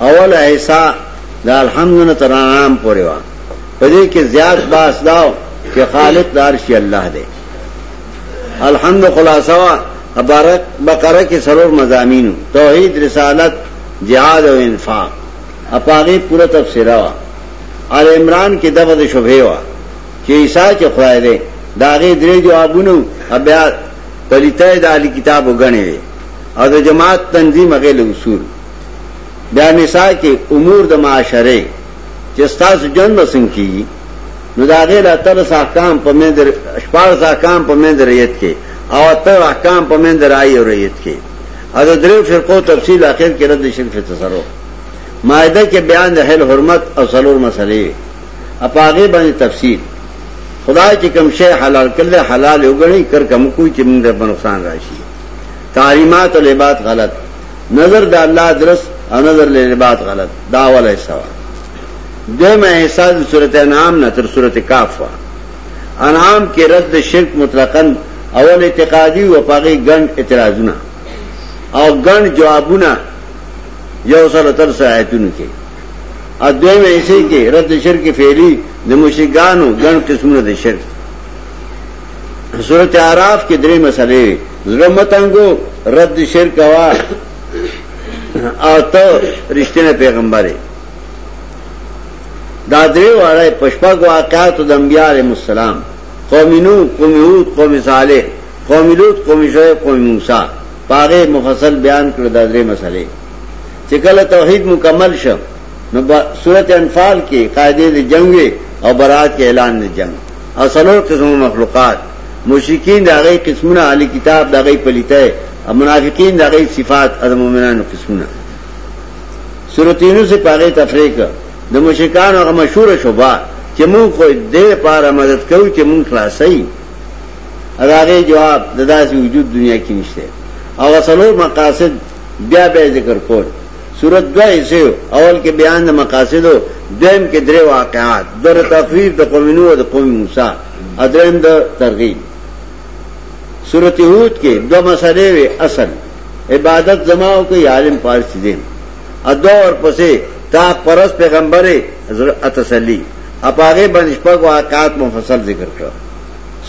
اوله حصه د الحمد نه تر انعام پورې وه په دې کې زیات باس داو چې خالق د عرش الله دی الحمد خلاصه وا عبارت بقره کې سرور مزامین توحید رسالت جهاد او انفاق اپاغه پوره تفسیر وا ال عمران کې دغه د شوبه وا چې عیسی چې خدای دی داغه درې جوابونه بیا پلیتای د علی کتاب وګڼي او د جماعت تنظیم هغه له اصول بیا مثال کې امور د معاشره چې تاسو جن وسنګ کیږي نو دا غیر اتل احکام په من در شپار احکام په من در ریت کې او اتل احکام په من در آی او ریت کې او د درو فرقو تفصیل اخر کې رد شرف تصرف مائده کې بیان د حل حرمت او سلور مسلې اپاغه باندې تفصیل خدای چې کوم شی حلال کړل حلال وګڼي کر کوم کوی چې موږ د نقصان راشي تحریمات العباد غلط نظر د الله درس او نظر له عباد غلط دا ولا سوا دمه احساس صورت انعام نه تر صورت کاف وا انعام کې رد شرک مطلقاً اول اعتقادي او پاغي ګڼ اعتراضونه او ګڼ جوابونه یو سره تر سایتونو کې ا دویمه ایسه کې رد شرک فعلی د مشرکانو ګڼ قسمونه د شرک سورت اعراف کې درې مسلې وي زړه متنګو رد شرک وا او ته رښتینه پیغمبره دا درې واړه پښپاګ واقعات د انبیاء علیهم السلام قوم نو قوم هود قوم صالح قوم لوط قوم شعیب قوم موسی پاره مفصل بیان کړ دا درې مسلې چې کله توحید مکمل شوه نو سورت انفال کې قاعده د جنگ وي او برات کې اعلان د جنگ او څلور قسم مخلوقات مشرکین د هغه قسمونه اهل کتاب د هغه پلیته او منافقین د هغه صفات د مؤمنانو قسمونه سورت یونس په هغه تفریق د مشرکان هغه مشهور شوبه چې مونږ خو دې پاره مدد کوو چې مونږ خلاصي هغه جواب د داسې وجود دنیا کې نشته او څلور مقاصد بیا به ذکر کول صورت دوه حصے اول کې بیان د مقاصد او دویم کې درې واقعات در تخفیف د قوم نوح او د قوم موسی ادرم د ترغیب صورت هود کې دوه مسلې وي اصل عبادت زما او کې عالم پارس دي ادو اور پسې تا پرس پیغمبره اتسلی اپاغه باندې شپږ واقعات مفصل ذکر کړ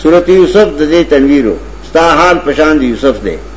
صورت یوسف د دې تنویرو ستا حال پشان دی یوسف دی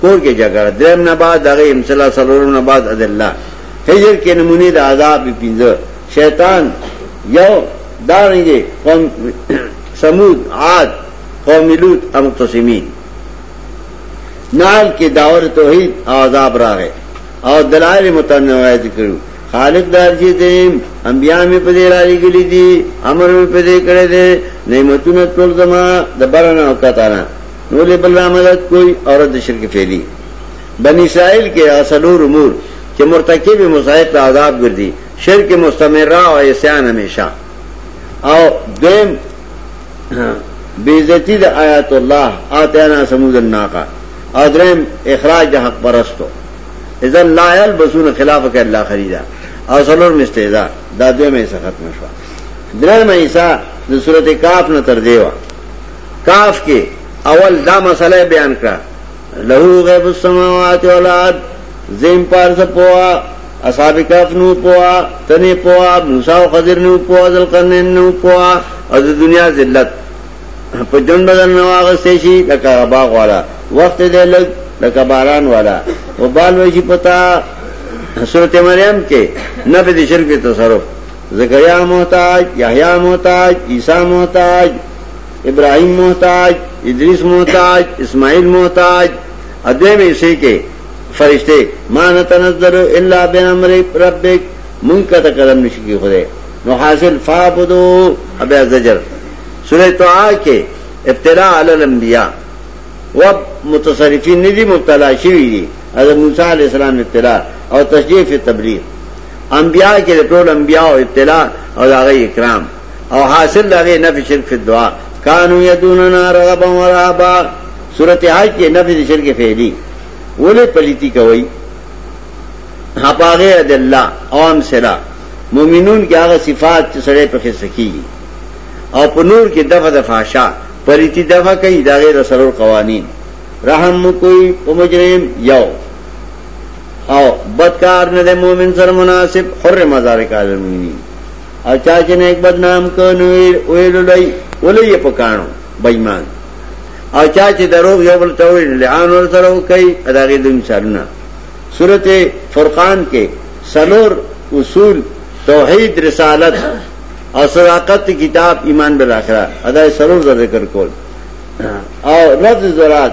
کور کې جګړه دریم نه بعد دغه امثله سلورم نه بعد ادله هجر کې نمونه د عذاب پینځه شیطان یو دارنګي قوم سمود عاد قوم لوط ام قسمین نال کې داور توحید عذاب راغې او دلایل متنوع ذکر خالق دارجی دیم انبیاء می په دې راځي ګلې دي امر می په دې کړې دي نعمتونه ټول زما د برنه او کتانه نولې بل را مدد کوي او رد شرک فعلی بنی اسرائیل کې اصلور امور چې مرتکب مصاحب عذاب ګرځي شرک مستمره او عصيان همیشه او دیم بیزتی د آیات الله آتینا سمود الناقه او دریم اخراج د حق پرستو اذن لا يلبسون خلاف کړه الله خریدا او سلور مستیزا دا دوی مې څه ختم شو دریم ایسا د سورته کاف نه تر دیوا کهف کې اول دا مسله بیان کړه له غیب السماوات والارض زم پار څه پوا اصحاب کهف نو پوا تنه پوا موسی او خضر نو پوا ذل قرنین نو پوا او د دنیا ذلت په جون بدل نو هغه شي لکه باغ والا وخت دې لګ لکه باران والا وبال وشي پتا سورته مریم کې نه په دې شرک تصرف زکریا محتاج یحیی محتاج عیسی محتاج ابراهیم محتاج ادریس محتاج اسماعیل محتاج ادویم ایسے کے فرشتے ما نتنزل الا بامر ربک من کا تکرم نشکی خدے نو حاصل فابدو اب زجر سورہ تو آ کے ابتلا علی الانبیاء وب متصرفین ندی مبتلا شوی دی حضرت موسی علیہ السلام ابتلا اور تشریف تبلیغ انبیاء کې د ټول انبیاء او ابتلا او هغه اکرام او حاصل هغه نفي شرک په دعا کانو یدوننا رغبا ورهبا سورته حج کې نفي شرک فعلی ولې پلیتی کوي هپاغه د الله عام سره مؤمنون کې هغه صفات چې سره په خې سکی او په نور کې دغه د فحشا پلیتی دغه کوي دغه د سرور قوانین رحم کوئی په مجرم یو او بدکار نه د مؤمن سره مناسب حرم ذالک علی المؤمنین او چا چې نیک بدنام کو نو ویل لای ولې په کانو بېمان او چا چې دروغ یو بل ته ویل لعان ور سره کوي اداګه د مثالونه سورته فرقان کې سلور اصول توحید رسالت او صداقت کتاب ایمان بالاخره ادا سلور ذکر کول او رد زرات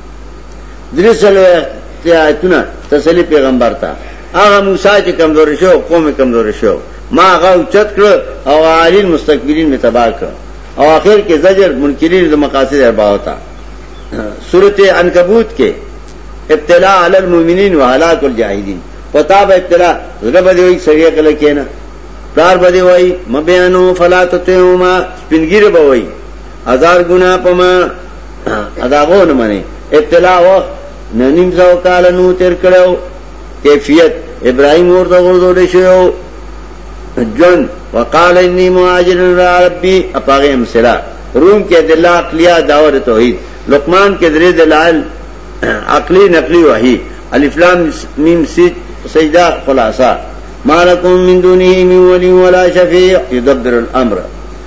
درې سلو آیتونه تسلی پیغمبر ته هغه موسی چې کمزور شو قوم کمزور شو ما هغه چت کړ او عالین مستكبرین می تباہ کړ او اخر کې زجر منکرین د مقاصد اربع ہوتا سورته عنکبوت کې ابتلاء علی المؤمنین و هلاك الجاهلین پتا به ابتلاء زړه به وي سړی کله کېنه پلار به وي مبيانو فلا تتهما سپینګیر به وي هزار ګنا پما اداغو نه منی ابتلا وخت نه نیم زو کال نو تیر کړو کیفیت ابراهیم اور د غردو دې شو جن وقال انی مهاجر ربی اپاغه امسرا روم کې د الله عقلیه داور توحید لقمان کې درې دلایل عقلی نقلی وحی الف لام میم سید سجدہ خلاصہ مالکم من دونه من ولی ولا شفیع یدبر الامر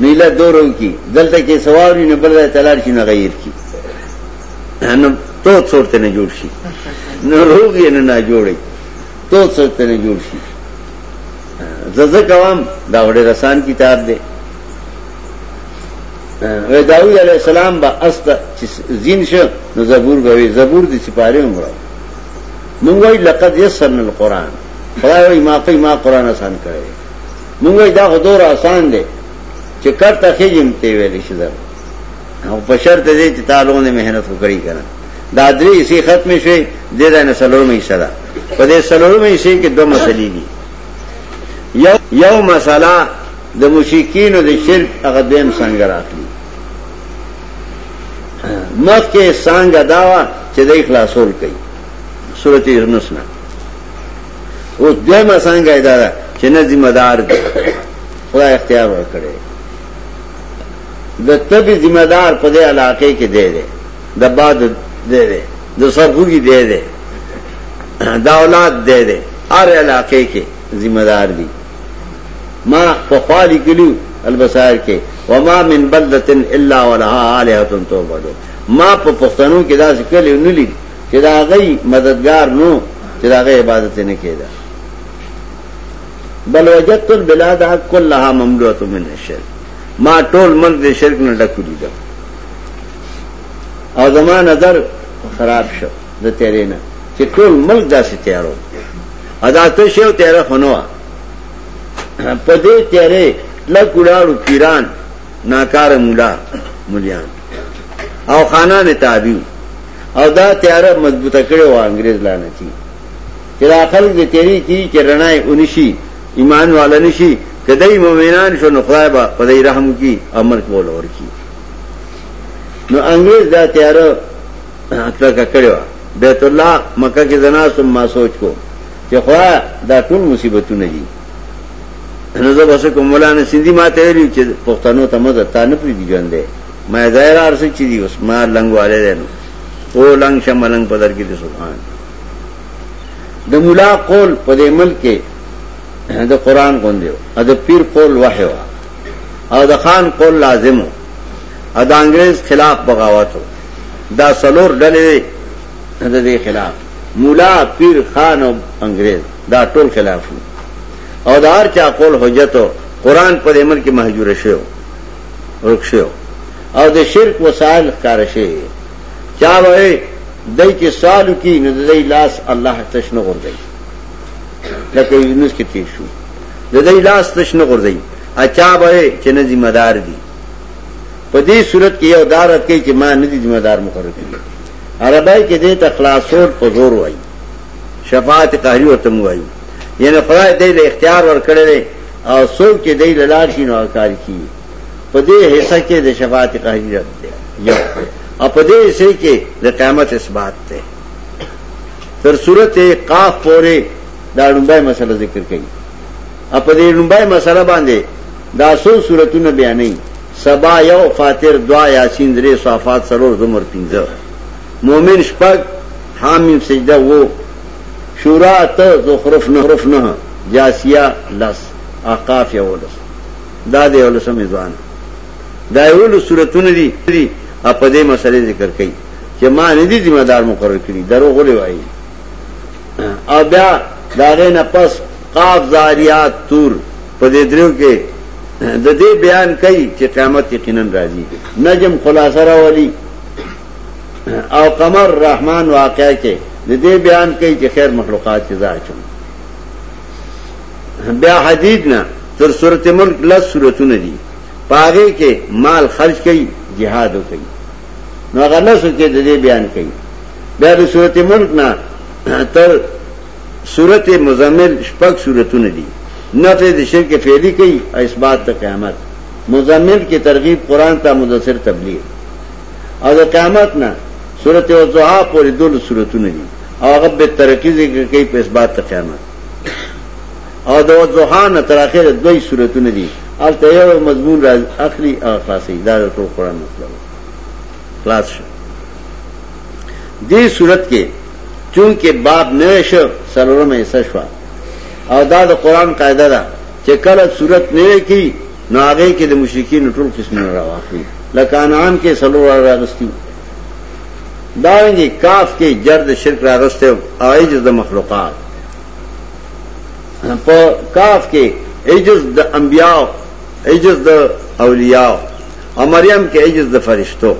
نیله دورو کی دلته کې سواری نه بل ځای تلار شي نه غیر کی نو تو څورته نه جوړ شي نو روغی نه نه جوړي تو څورته نه جوړ شي ززه کوم دا وړه رسان کتاب دی و داوود علی السلام با است زین شو نو زبور غوي زبور دي سپاره عمره نو وای لقد یسرنا القران خدای ما په ما قران آسان کړی مونږ وای دا غدور آسان دی چې کرته خېجم ته ویل شي زر او په شرط دې چې تعالی نه مهنت وکړي کنه دا درې سي ختم شي د دې نه سلور مې سره په دې سلور مې شي کې دوه مسلې دي یو یو مسله د مشرکین او د شرک هغه دیم څنګه راغلی مخکې څنګه داوا چې د اخلاصول کوي سورته یونس نه اوس دویمه څنګه دا ده چې نه ذمہ دار دی خدا اختیار ورکړي د طبي ذمہ دار په دې علاقې کې دی دی د باد دی دی د سرفوګي دی دی دا اولاد دی دی هر علاقې کې ذمہ دار دي ما په خالي کلیو البصائر کې وما من بلدتن الا ولها الهه توبه ما په پښتنو کې دا ذکر نه لید چې دا غي مددگار نو چې دا غي عبادت نه کېده بل وجدت البلاد كلها مملوءه من الشرك ما ټول ملک د شرک نه ډک دي او زما نظر خراب شو د تیرې نه چې ټول ملک داسې تیارو ادا ته شو تیرې خنوا په دې تیرې لکوړاړو پیران ناکار مولا مليان او خانان تابعو او دا تیاره مضبوطه کړې و انګريز لعنتی چې دا خلک دې تیری کی چې رڼای اونشي ایمان والا نشي کدی مؤمنان شو نو خدای به په دې رحم کی امر کول ورکی نو انګريز دا تیاره تلکه کړې و بیت الله مکه کې زنا سم ما سوچ کو چې خوا دا ټول مصیبتونه دي نو زه بس کوم مولانا سیندی ماته ویل چې پښتنو ته مزه تا نه پریږدي ژوند دی ما ظاهر ارس چې دی اوس ما لنګ والے دی نو او لنګ شم لنګ په در کې دی سبحان د مولا قول په دې ملک کې د قران غوندیو او د پیر قول وحی وا او د خان قول لازم او د انګريز خلاف بغاوت دا سلور ډلې د دې خلاف مولا پیر خان او انګريز دا ټول خلاف او دا هر چا قول حجت قرآن پر عمل کې محجور شوی ورک شوی او د شرک وسایل ښکار شوی دی چا وای دای چې سوالو کې نه دای لاس الله تشنه غردای لکه یونس کې تیر شو د دای لاس تشنه غردای اچا وای چې نه ذمہ دار دي په دې صورت کې یو دارت کوي چې ما نه دي ذمہ دار مقرر کړی عربای کې دې تخلاصور په زور وای شفاعت قهری ورته وای یعنی خدای دې له اختیار ور کړی او څوک چې دی لار شي نو کار کی په دې حصہ کې د شفاعت قهری رد دی یو او په دې حصہ کې د قیامت اثبات دی تر سورته قاف پورې دا لومبای مسله ذکر کړي او په دې لومبای مسله باندې دا څو سورتونه بیانې سبا یو فاتر دعا یاسین درې صفات سرور زمر پنځه مؤمن شپږ حامیم سجده وو شورا اته زخرف نهرف نه جاسیه لس احقاف یولس دا د یولسمې ځوان دا یولس صورتونه دي او په دې مسلې ذکر کوي چې ما نه دي ذمہ دار مقرر کړی درو غلي وایي او بیا دا غې نه پس قاف زاریات تور په دې درو کې د دې بیان کوي چې قیامت یقینا راځي نجم خلاصره ولي او قمر رحمان واقع کې د دې بیان کوي چې خیر مخلوقات کې ځای چوم بیا حدید نه تر سورته ملک لس سورتونه دي پاره کې مال خرج کوي jihad کوي نو هغه لس کې د دې بیان کوي بیا د سورته ملک نه تر سورته مزمل شپږ سورتونه دي نفع د شرک فعلی کوي او اثبات د قیامت مزمل کې ترغیب قران ته مدثر تبلیغ او د قیامت نه صورت او دعا پورې دول صورتونه دي او هغه به ترقی ذکر کوي په اثبات قیامت او د وضحا نه تر اخره دوی صورتونه دي البته یو مضمون را اخلي او خلاصي دا د ټول قران مطلب خلاص شو دې صورت کې چونکه باب نه شو سرورمه یې سشوا او دا د قران قاعده ده چې کله صورت نه کی نو هغه کې د مشرکین ټول قسمونه راوخی لکه انعام کې سلو راغستی دارنګي کاف کې جرد شرک راغسته او عجز د مخلوقات په کاف کې عجز د انبیاء عجز د اولیاء او مریم کې عجز د فرشتو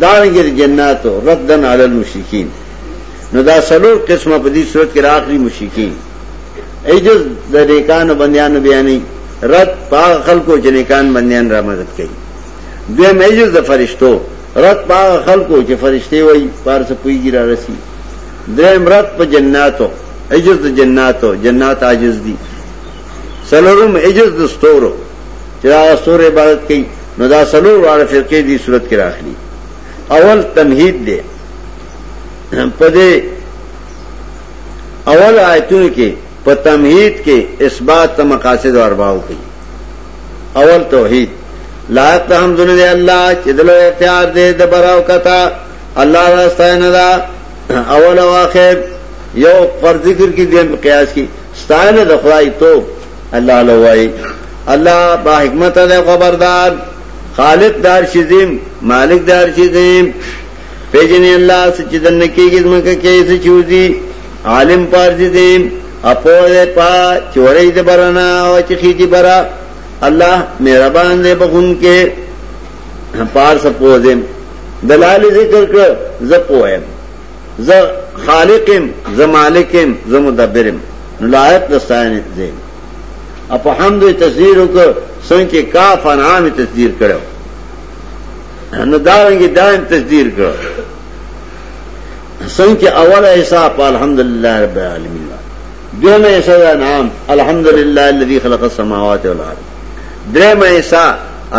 دارنګي جناتو ردن علی المشرکین نو دا سلور قسمه په دې صورت کې راغلي مشرکین ایجز د نیکان او بندیان بیانې رد پاغ خلکو چې نیکان بندیان را مدد کوي دویم ایجز د فرشتو رد پاغ خلکو چې فرشته وای پارس پویږي را رسی دریم رد په جناتو ایجز د جناتو جنات عاجز دي سلورم ایجز د ستورو چې دا ستور عبادت کوي نو دا سلور واړه فرقې دي صورت کې راخلي اول تمهید دی په دې اول آیتونو کې په تمهید کې اثبات ته مقاصد او ارباو کوي اول توحید لایق ته حمدونه دی الله چې دلو اختیار دی د براو کتا الله راستای نه دا اول او اخر یو پر ذکر کې دیم قیاس کې ستانه د خدای تو الله لوای الله با حکمت او خبردار خالق دار شزیم مالک دار شزیم پیجنې الله سچ دنه کېږي مکه کې څه چوزي عالم پارځي دې اپو دې پا چورې دې برنا او چې خېږي برا الله مهربان دې بخون کې پار سپو دې دلال ذکر کړ ز پوهم ز خالقم ز مالکم ز مدبرم لایق دستاین دې اپو حمد تصویر وکړ څنګه کاف انعام تصویر کړو نو دارنګي دائم تصدیق کړ څنګه اوله حساب الحمدلله رب العالمین دویمه حصہ دا نام الحمدللہ الذي خلق السماوات والارض دریمه حصہ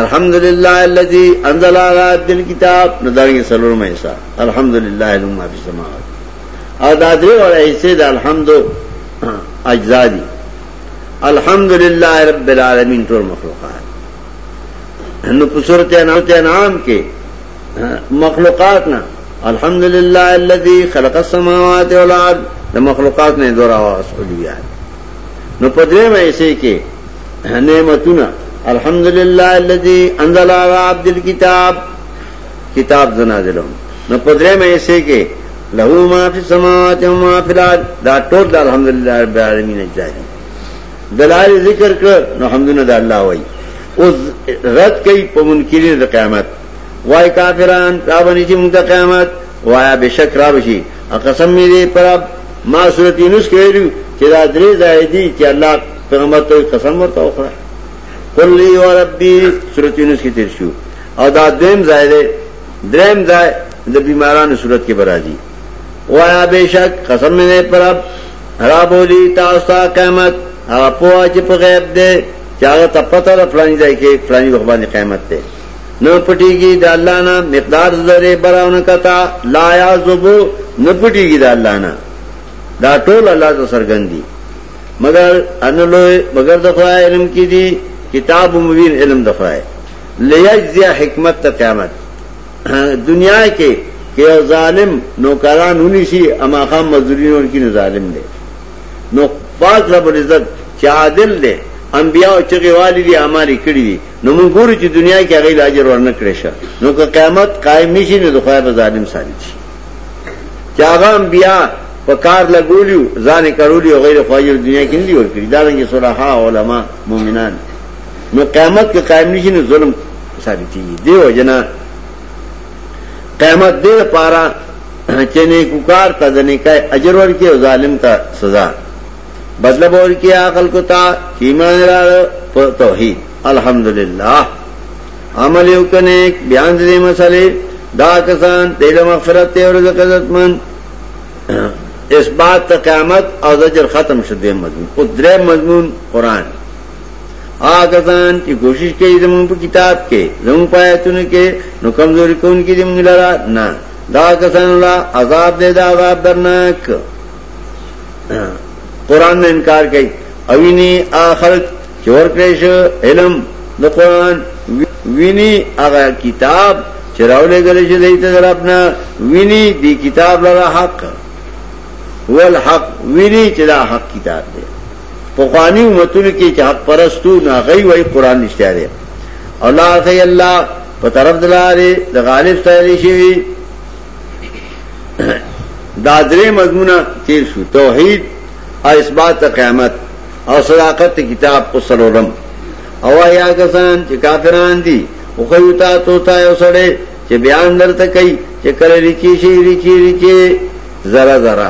الحمدللہ الذي انزل على عبده الكتاب ندارنګ سلورمه حصہ الحمدللہ له ما في السماوات او دا درې وړه حصے دا الحمد اجزا دي الحمدللہ رب العالمین ټول مخلوقات نو په صورت انعام کې مخلوقات نه الحمد لله الذي خلق السماوات والارض د مخلوقات نه دورا واس اولیا نو په دې مې سي کې نعمتونه الحمد لله الذي انزل على عبد الكتاب کتاب زنازلو نو په دې مې سي کې له ما فی السماوات و ما فی الارض دا ټول الحمدلله رب العالمین اجازه دلال ذکر کړ نو حمدونه د الله وای او رد کوي په منکرین د قیامت وای کافران را باندې چې موږ د قیامت وایا بشک را بشي قسم می دې پر ما سورۃ یونس کې ویلو چې دا درې ځای دي چې الله پیغمبر ته قسم ورته وکړ قل لی و ربی سورۃ یونس کې تیر شو او دا دیم ځای دی دریم ځای د بیمارانو صورت کې برازي وایا بشک قسم می دې پر را بولی تاسو ته قیامت هغه پوه چې په غیب دی چې هغه ته پته ده فلانی ځای کې فلانی وخت باندې قیامت دی نه پټیږي د الله نه مقدار ذره براونه کتا لا یعذب نه پټیږي د الله نه دا ټول الله ته سرګندي مگر ان له مگر د خدای علم کې دي کتاب مبین علم د خدای لیجزی حکمت ته قیامت دنیا کې کې یو ظالم نوکران ونی شي اما خام مزدورین ورکی نو ظالم دی نو پاک رب العزت چې عادل دی انبیاء چې غواړي دي اعمال کړی دي نو موږ ګورو چې دنیا کې هغه اجر ورنه کړی شه نو که قیامت قائم نشي نو د خدای په ظالم ساري شي چې هغه انبیاء په کار لګولیو ځان کړولیو غیر خواجه دنیا کې نه دی ورکړي دا رنګه صلاحا علما مؤمنان نو قیامت کې قائم نشي نو ظلم ثابتی دیو جنا قیامت دې پارا چې نیکوکار ته د نیکای اجر ورکړي او ظالم ته سزا بدل بور کې عقل کو تا ایمان را په توحید الحمدلله عمل یو کنه بیان دې مسلې دا کسان دې مغفرت او رزق عزتمن اس بات قیامت او زجر ختم شدې مضمون او درې مضمون قران آگا زان چی کوشش کئی زمان پا کتاب کے زمان پایتونو کے نو کمزوری کون کی دی منگی لرا نا دا کسان اللہ عذاب دے دا عذاب درناک قرآن نے انکار کئی اوینی آخر چور کریش علم دا قرآن وینی آگا کتاب چراؤ لے گلے شو دیتا در اپنا وینی دی کتاب لرا حق هو الحق وینی چدا حق کتاب دے پخوانی امتونو کې چې حق پرستو نه غي وای قران نشته لري او لا غي الله په طرف دلاره د غالب سره شي دا درې مضمونه تیر شو توحید او اثبات قیامت او صداقت کتاب او سرورم او یا کسان چې کافران دي او خیوتا توتا یو سره چې بیان درته کوي چې کله ریچی شي ریچی ریچی زرا زرا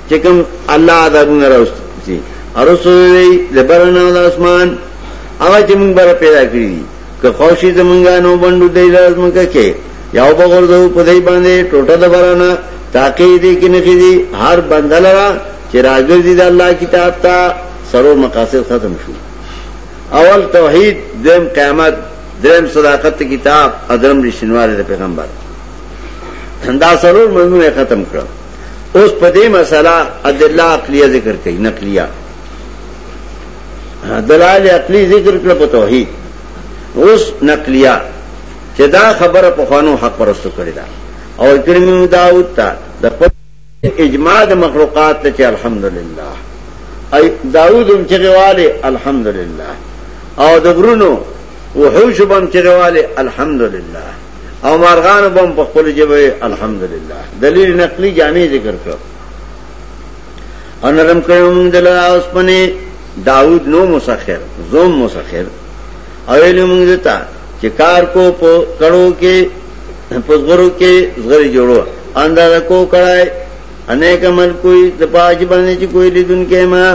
چې کوم الله عذابونه راوستي ارسو وی لبرنا د اسمان هغه چې موږ بر پیدا کړی دي که خوشي زمونږه نو بندو دی لازم ککه یاو بغردو په دې باندې ټوټه د برنا تاکي دې کې نه کیږي هر بندل را چې راګرځي د الله کتاب ته سرو مقاصد ختم شو اول توحید دیم قیامت درم صداقت کتاب ادرم رشنوار د پیغمبر دا سرور مضمون ختم کړو اوس په دې مسله ادله عقلیه ذکر کړي نقلیه دلایل عقلی ذکر کړ په توحید اوس نقلیه چې دا خبره په خوانو حق پرستو کړی دا او کریم داوود ته د اجماع د مخلوقات ته چې الحمدلله ای داوود هم چې غواله الحمدلله او د غرونو وحوش هم چې غواله الحمدلله او مارغانو بم په خپل جبه الحمدلله دلیل نقلی جامع ذکر کړ او نرم کړو موږ دل اوس پنه داوود نو مسخر زوم مسخر او ویلو موږ دتا چې کار کو په کړو کې په زغرو کې زغری جوړو انداز کو کړای انیک عمل کوئی د پاج باندې چې کوئی لیدون کې ما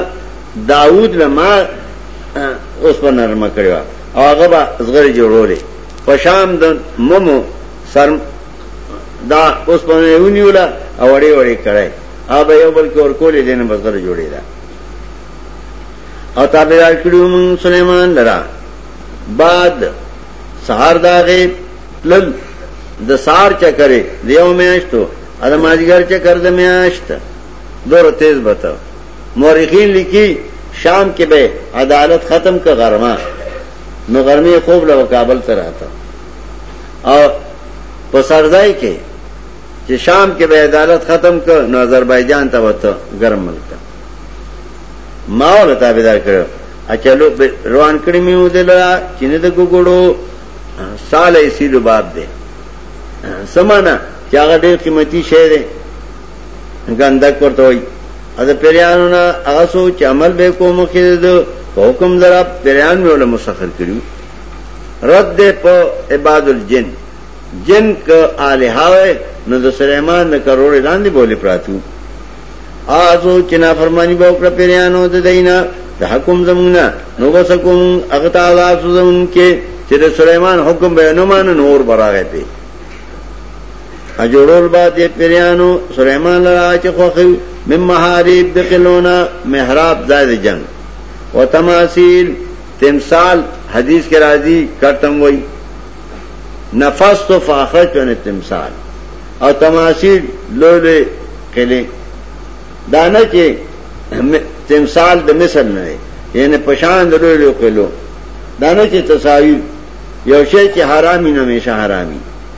داوود لما اوس په نرم کړو هغه به زغری جوړولې پشان د ممو سر دا اوس په یونیولا او وړې وړې کړای او به یو بل کې ورکولې دینه بزر جوړې ده او تابعدار کړو مون سليمان لرا بعد سهار داغه لن د سار چکرې دیو میاشتو ادماجګر چکر د میاشت دور تیز بته مورخین لیکي شام کې به عدالت ختم کا غرمه نو غرمې خوب له کابل ته راته او په سرځای کې چې شام کې به عدالت ختم کړ نو آذربایجان ته وته ګرم ملک ما ولا تابعدار کړو اچلو روان کړی مې ودلرا چې نه د ګوګړو سال ایسی لباب دی سمانا چې هغه ډېر قیمتي شی دی ګندک ورته وای ا د پیرانو نه هغه سو چې عمل به کوم کې د حکم درا پیران مې ول مسخر کړیو رد دې په عباد الجن جن ک الہاوه نو د سليمان نه کروڑ لاندې بولی پراتو آزو چې نافرمانی به وکړه پیرانو د دینه د حکم زمونه نو وسکم اغتا الله سوزون کې چې د سليمان حکم به نه مان نور براغه پی اجوړول با دې پیرانو سليمان لرا چې خوخي مم محارب د قلونا محراب زائد جنگ وتماثيل تمثال حدیث کې راځي کټم وای نفس تو فاخرت ونه تمثال او تماثيل لولې کله دانه چې تمثال د مثل نه یعنی پشان د لولې کلو دانه چې تصاویر یو شی چې حرامي نه همیشه حرامي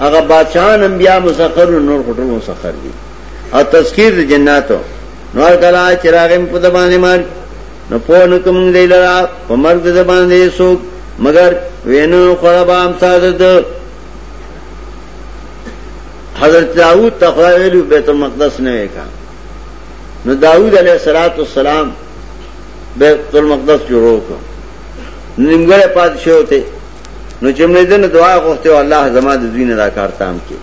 هغه بادشاہان انبیاء مسخر او نور خټو مسخر دي او تذکیر د جناتو نور کلا چراغم په دبانې مر نو په نو کوم دی لرا په مرګ د باندې سوق مگر وینو خرابا هم ساده ده حضرت داوود تخویل بیت المقدس نه وکا نو داوود علیه الصلاۃ والسلام بیت المقدس جوړو کو نیمګړې پاتې شو ته نو چې مړې دنه دعا غوښته او الله زما د دوی نه دا کار تام کې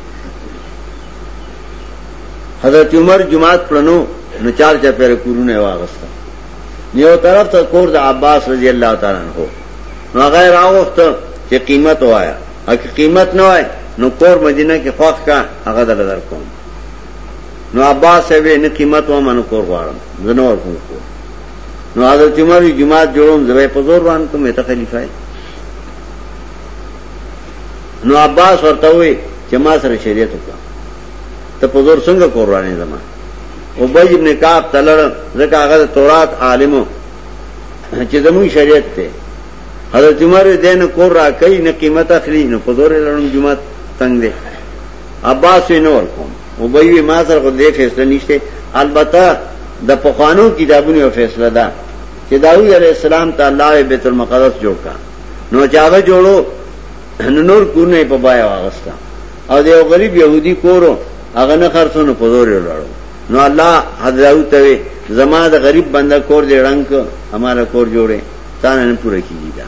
حضرت عمر جمعات پړنو نو چار چا پیر کورونه واغسته نیو طرف ته کور د عباس رضی الله تعالی عنہ نو هغه راوخته چې قیمت وایا اګه قیمت نه وای نو کور مدینه کې خوښ کا هغه دل در کوم نو عباس یې نه قیمت و منو کور غواړم زنور کوم نو حضرت عمر جماعت جوړوم زوی په زور روان کوم ته خلیفہ نو عباس ورته وي چې ما سره شریعت وکړه ته په زور څنګه قربانې زما او بج ابن کعب تلړ زکه هغه تورات عالمو چې زموږ شریعت ته حضرت عمر دین کور را کوي نه قیمت اخلي نه په زور لړم جماعت تنگ دي عباس یې نور کوم وبوي ما سره خو دې فیصله نشته البته د پخوانو کتابونو یو فیصله ده چې داوود علیه السلام ته الله بیت المقدس جوړ کا نو چاغه جوړو نو نور کورنه په بای واغستا او دیو غریب يهودي کورو هغه نه خرڅونو په زور لړو نو الله حضرت ته زما د غریب بنده کور دې رنگ اماره کور جوړه تانه نه پوره کیږي دا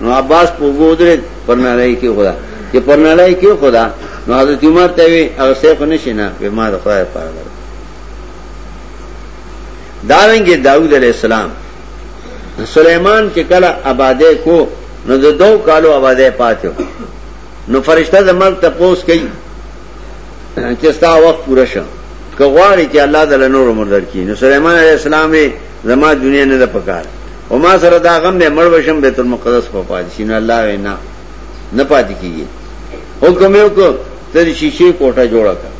نو عباس په وګو درې پر نړۍ کې خدا چې پر نړۍ کې خدا نو حضرت عمر ته وی او سیف نشینا به ما د خدای لپاره ورو دارنګ داوود علیہ السلام سلیمان چې کله آباده کو نو د دوه کالو آباده پاتو نو فرشتہ د مرګ ته پوس کوي چې ستا وخت پوره شو که غواړي چې الله تعالی نور عمر درکړي نو سليمان عليه السلام زما دنیا نه ده پکار او ما سره دا غم دی مړ بشم بیت المقدس په پاتې شي نو الله وینا نه پاتې کیږي حکم یو کو تر شیشې کوټه جوړه کړ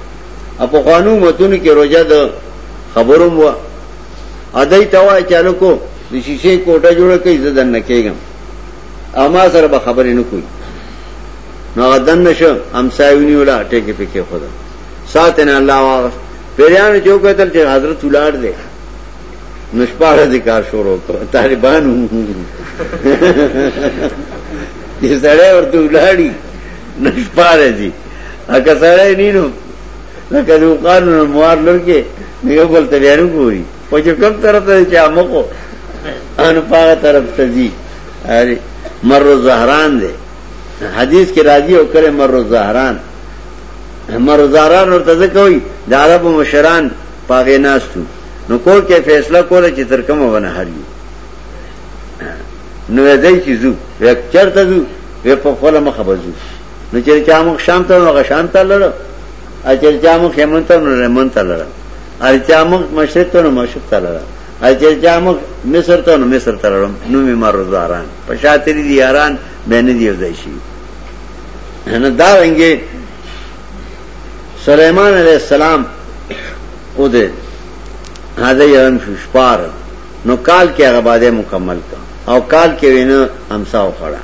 اپو قانون متون کې روزه د خبرو مو ادای توا چالو کو د شیشې کوټه جوړه کړي زه دن نه کېږم اما سره به خبرې نه کوي نو غدن نشو امسایونی ولا ټیکې پکې خدا ساتنه الله واغ پیرانو چوکتل چې حضرت ولار دی نو شپاره دي کار شروع کړ طالبانو دې سره ورته ولاړی نو شپاره دي اګه سره نینو لکه د قانون موار لرکه نیو بل ته بیان کوي په چې کوم طرف ته چې امکو ان پاغه طرف ته دي اره مر زهران دي حدیث کې راځي او کړه مر زهران مر زهران ورته کوي د عربو مشران پاغه ناستو نو کور کې فیصله کوله چې تر کومه ونه هریو نو دای چې زو یک چرته زو وی په خپل مخه بزو نو چې چا مخ شام ته نو غشان ته لړ ا چې چا مخ یمن ته نو یمن ته لړ ا چا مخ مشرق ته نو مشرق ته لړ ا چې چا مخ مصر ته نو مصر ته لړم نو می مرزاران په شاتری دی یاران بین دی ځای شي نه دا رنګي سليمان عليه السلام او ده هذا یرن شپار نو کال کې هغه باندې مکمل کا او کال کې وینا امسا وخړه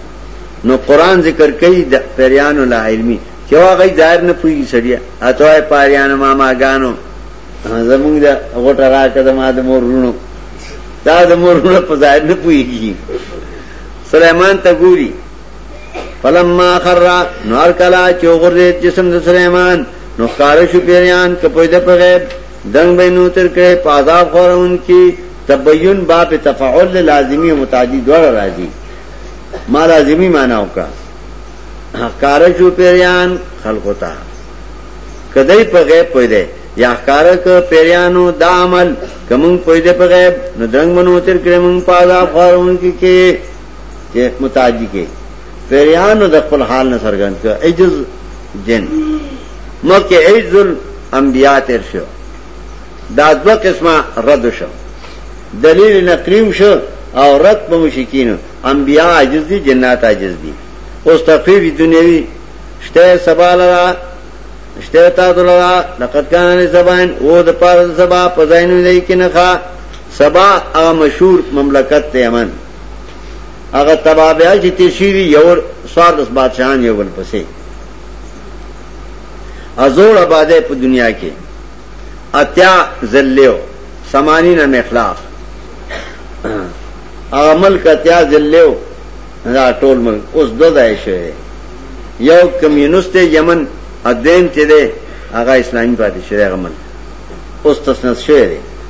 نو قران ذکر کوي د پریانو لا علمي چې هغه ظاهر نه پوي سړیا اته پریانو ما ما غانو زمونږ د غټه راکه د ما د مور رونو دا د مور رونو په ظاهر نه پويږي سليمان ته ګوري فلما خر نور کلا چو غرید جسم د سلیمان نو خار شو پیریان کپوید په غیب دنګ بینو تر کړه پازاب خورون کی تبین باب تفعل لازمی متعدی دوړ راځي ما لازمی معنا وکا خار شو پیریان خلق ہوتا کدی په غیب پویده یا خار ک پیریانو دا عمل کمن پویده په غیب نو دنګ بنو تر کړه مون پازاب خورون کی کې چې متعدی کې پیریانو د خپل حال نه سرګند کړ عجز جن مکه عجز الانبیاء تر شو دا دو قسمه رد شو دلیل نقلیم شو او رد په مشکین انبیاء عجز دي جنات عجز دي اوس تفیف دنیوی شته سبا لرا شته تا دلرا لقد کان زبان او د پاره سبا پزاینو نه کې نه ښا سبا هغه مشهور مملکت ته امن هغه تبابیا چې تشیری یو سوار دس بادشاہان یو بل پسې ازور آبادې په دنیا کې اتیا ذلیو سمانی نه مخلاف هغه ملک اتیا ذلیو دا ټول ملک اوس دوه ځای شوی یو کمیونست یمن ادین چې دی هغه اسلامي پاتې شوی هغه ملک اوس تسنس شوی دی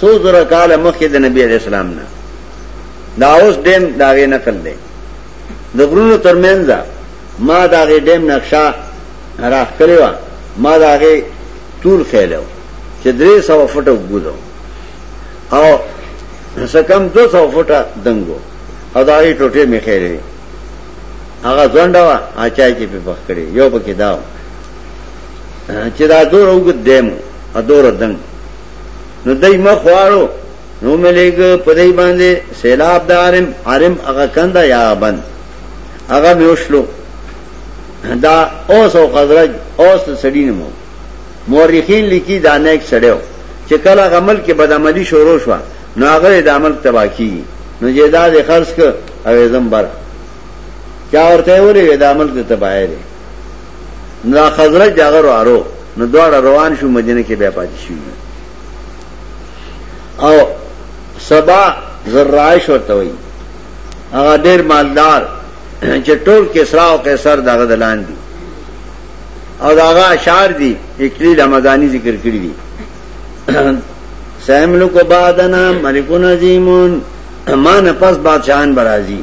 سو زره کال مخکې د نبی علیہ السلام نه دا اوس دیم داغه نقل دی د غرونو ترمنځ ما داغه دیم نقشه راخ کړی و ما داغه طول خېلو چې درې سو فټه وګورم او سکم دو سو فټه دنګو او داغه ټوټه می خېلې هغه ځنډه وا اچای کې په پخ کړی یو پکې داو چې دا دور وګد دیم ا دور دنګ نو دای ما خوارو نو ملګ په دای باندې سیلاب دارم حرم هغه کنده یا بند هغه میوشلو دا اوس او خزرج اوس سړی نه مو مورخین لیکي دا نه یک سړیو چې کله غمل کې بدعملی شروع شو نو هغه د عمل تباہ کی نو جیداد خرج ک او زم بر چا ورته ویلې د عمل ته تباہ دی نو دا خزرج دا غرو عرو نو دوار روان شو مدینه کې بیا پاتې شو او سبا زرعش ورته وي هغه ډیر مالدار چې ټول کسرا او قیصر دغه دلان دي او داغه اشعار دي اکلی رمضاني ذکر کړی دي سیملک بعدنا ملکون عظیمون ما نه پس بادشاہان برازي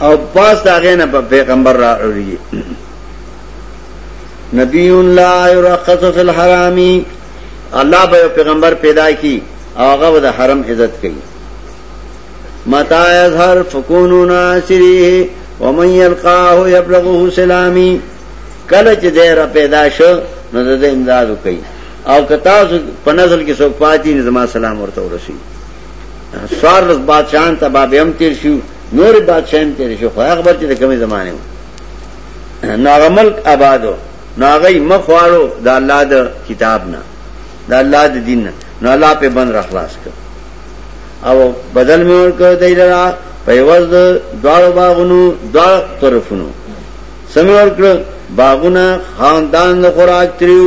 او پاس دا غینه په پیغمبر را اړي نبی لا يرخص في الحرام الله به پیغمبر پیدا کی او هغه د حرم عزت کوي متا یظهر فكونوا ناصريه ومن يلقاه يبلغه سلامي کله چې دیر پیدا شو نو د امداد کوي او کتا په نزل کې څوک پاتې نظام سلام ورته ورسي سوار لس بادشاہان تا بابی هم تیر شو نور بادشاہ هم تیر شو خو هغه بچ د کمی زمانه وو نو هغه ملک آبادو نو هغه مخوالو د الله د کتاب نه د الله د دین نه نو الله په بند را خلاص کړ او بدل مې ورکړ دی لرا په یوز د دواړو باغونو دواړو طرفونو سمې ورکړ باغونه خاندان د خوراک تریو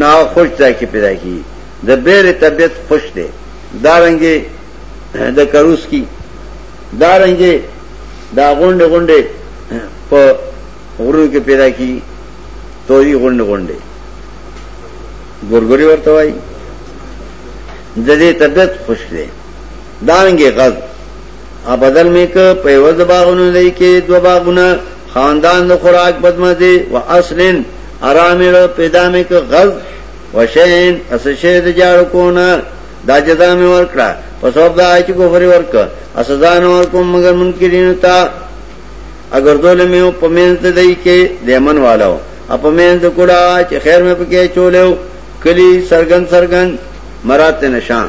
نه خوش ځای کې پیدا کی د بیر طبیعت خوش دی دا رنګه د کروس کی دا رنګه دا غونډه غونډه په غرونو کې پیدا کی توری غونډه غونډه ګورګوري ورته وای د دې طبیعت خوش دی دا رنګه غضب ا بدل می ک په یوز باغونو لای کې دو باغونه خاندان د خوراک بدمزه و اصلن ارامل پیدا می ک غز وشین اسشه د جار کو نه دا جزا می ورکړه په سبب دا چې کفر ورک اسزا نه ورکوم مگر منکرین تا اگر دول می په مینځ د دای کې دیمن والو اپ مینځ کړه چې خیر می پکې چولیو کلی سرګن سرګن مرات نشان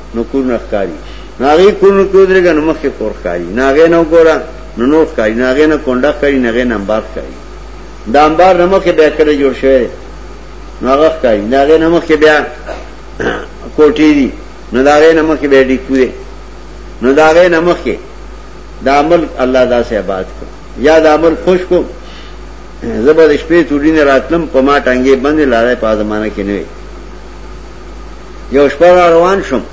نو کورونه ښکاری نو هغه کورونه کې درګه نو مخکې کور ښکاری نه هغه نو ګورا نو نور ښکاری نه هغه نه کونډه ښکاری نه هغه نمبر ښکاری د انبار نه مخکې بیا کړی جوړ شوی نو هغه ښکاری نه هغه نه مخکې بیا کوټی دی نو دا هغه نه مخکې بیا ډیکو دی نو دا هغه نه مخکې دا عمل الله داسې آباد کړ یا دا عمل خوش کو زبر شپې تورین راتلم په ما ټانګې باندې لارې په ازمانه کې نه یو شپه را روان شوم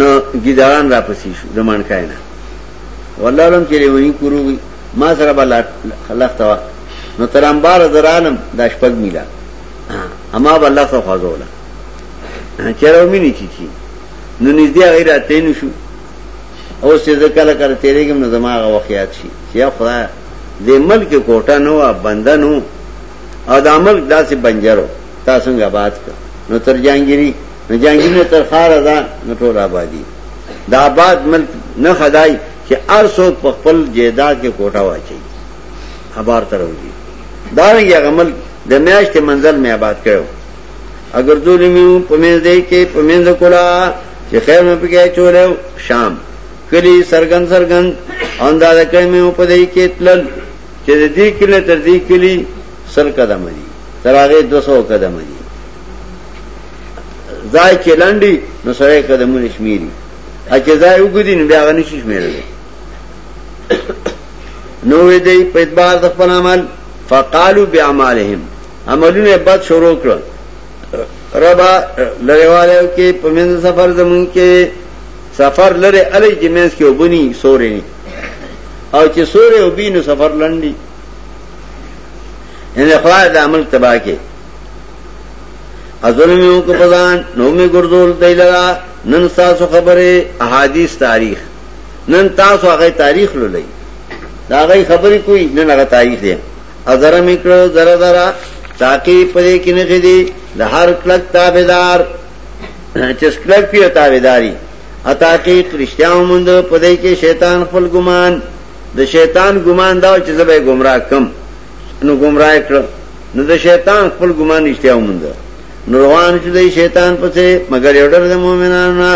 نو ګیداران را پسې شو د مانکای نه والله علم چې لیونی کورو وي ما سره به لخته وه نو تر امبار در عالم دا شپږ میله اما به لخته خوځوله چېرې ومینې چې چی نو نږدې هغې را تېنو شو اوس چې زه کله کله تېرېږم نو زما هغه وخت یاد شي چې یا خدای دې ملک کوټه نه وه بنده نه او دا ملک داسې بنجر و تا څنګه آباد کړ نو تر جانګيري نو جانګيري نه تر خار ده نو ټول آبادي دا آباد ملک نه خدای چې هر څوک په خپل جیداد کې کوټه واچي خبر تر وږي دا رنګ هغه ملک د میاشتې منزل مې آباد کړو اگر دو نیو پمیز دے کے پمیز کلا چې خیر مې پکې چولې شام کلی سرګن سرګن انداز کړې مې په دې کې تلل چې دې کله تر دې کلی سل قدم دي تر هغه 200 قدم دي ځای چې لنډي نو سره قدمونه شمیري اچې ځای وګدي نو بیا غني شي شمیرل نو وی دی په اعتبار د خپل عمل فقالو باعمالهم عملونه بد شروع کړل ربا لریواله کې په من سفر زمون کې سفر لره علی جمنس کې وبني سورې او چې سورې وبینو سفر لنډي یعنی خدای دا عمل تباہ کې ازلم یو کو پزان نو می ګردول دی لرا نن تاسو خبره احادیث تاریخ نن تاسو هغه تاریخ لولئ دا غي خبرې کوي نه هغه تاریخ دی اذر میکړو زره زره تاکي پرې کې نه دي د هر کلک تابعدار چې کلک پیو تابعداري اتا کې کرشتیا موند پدې کې شیطان خپل ګمان د شیطان ګمان دا چې زه به گمراه کم نو گمراه کړ نو د شیطان خپل ګمان اشتیا ومند نو روان چې د شیطان پسې مگر یو ډېر د مؤمنانو نه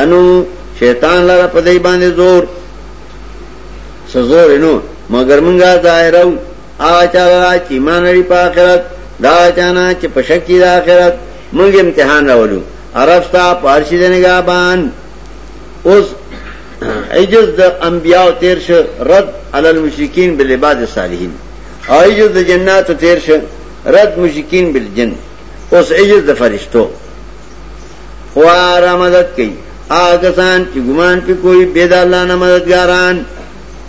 انو شیطان لاره په دې باندې زور سزور نو مگر مونږه ظاهرو آچا را چې مان لري په آخرت دا چانا چې په شک کې د آخرت مونږ امتحان راولو عرفتا پارشي د نگاهبان اوس عجز د انبیاء تیر شو رد علی المشرکین بالعباد الصالحین او عجز د جنات تیر شو رد مشرکین بالجن اوس عجز د فرشتو او را مدد کوي هغه سان چې ګمان په کوئی بيد الله نه مددګاران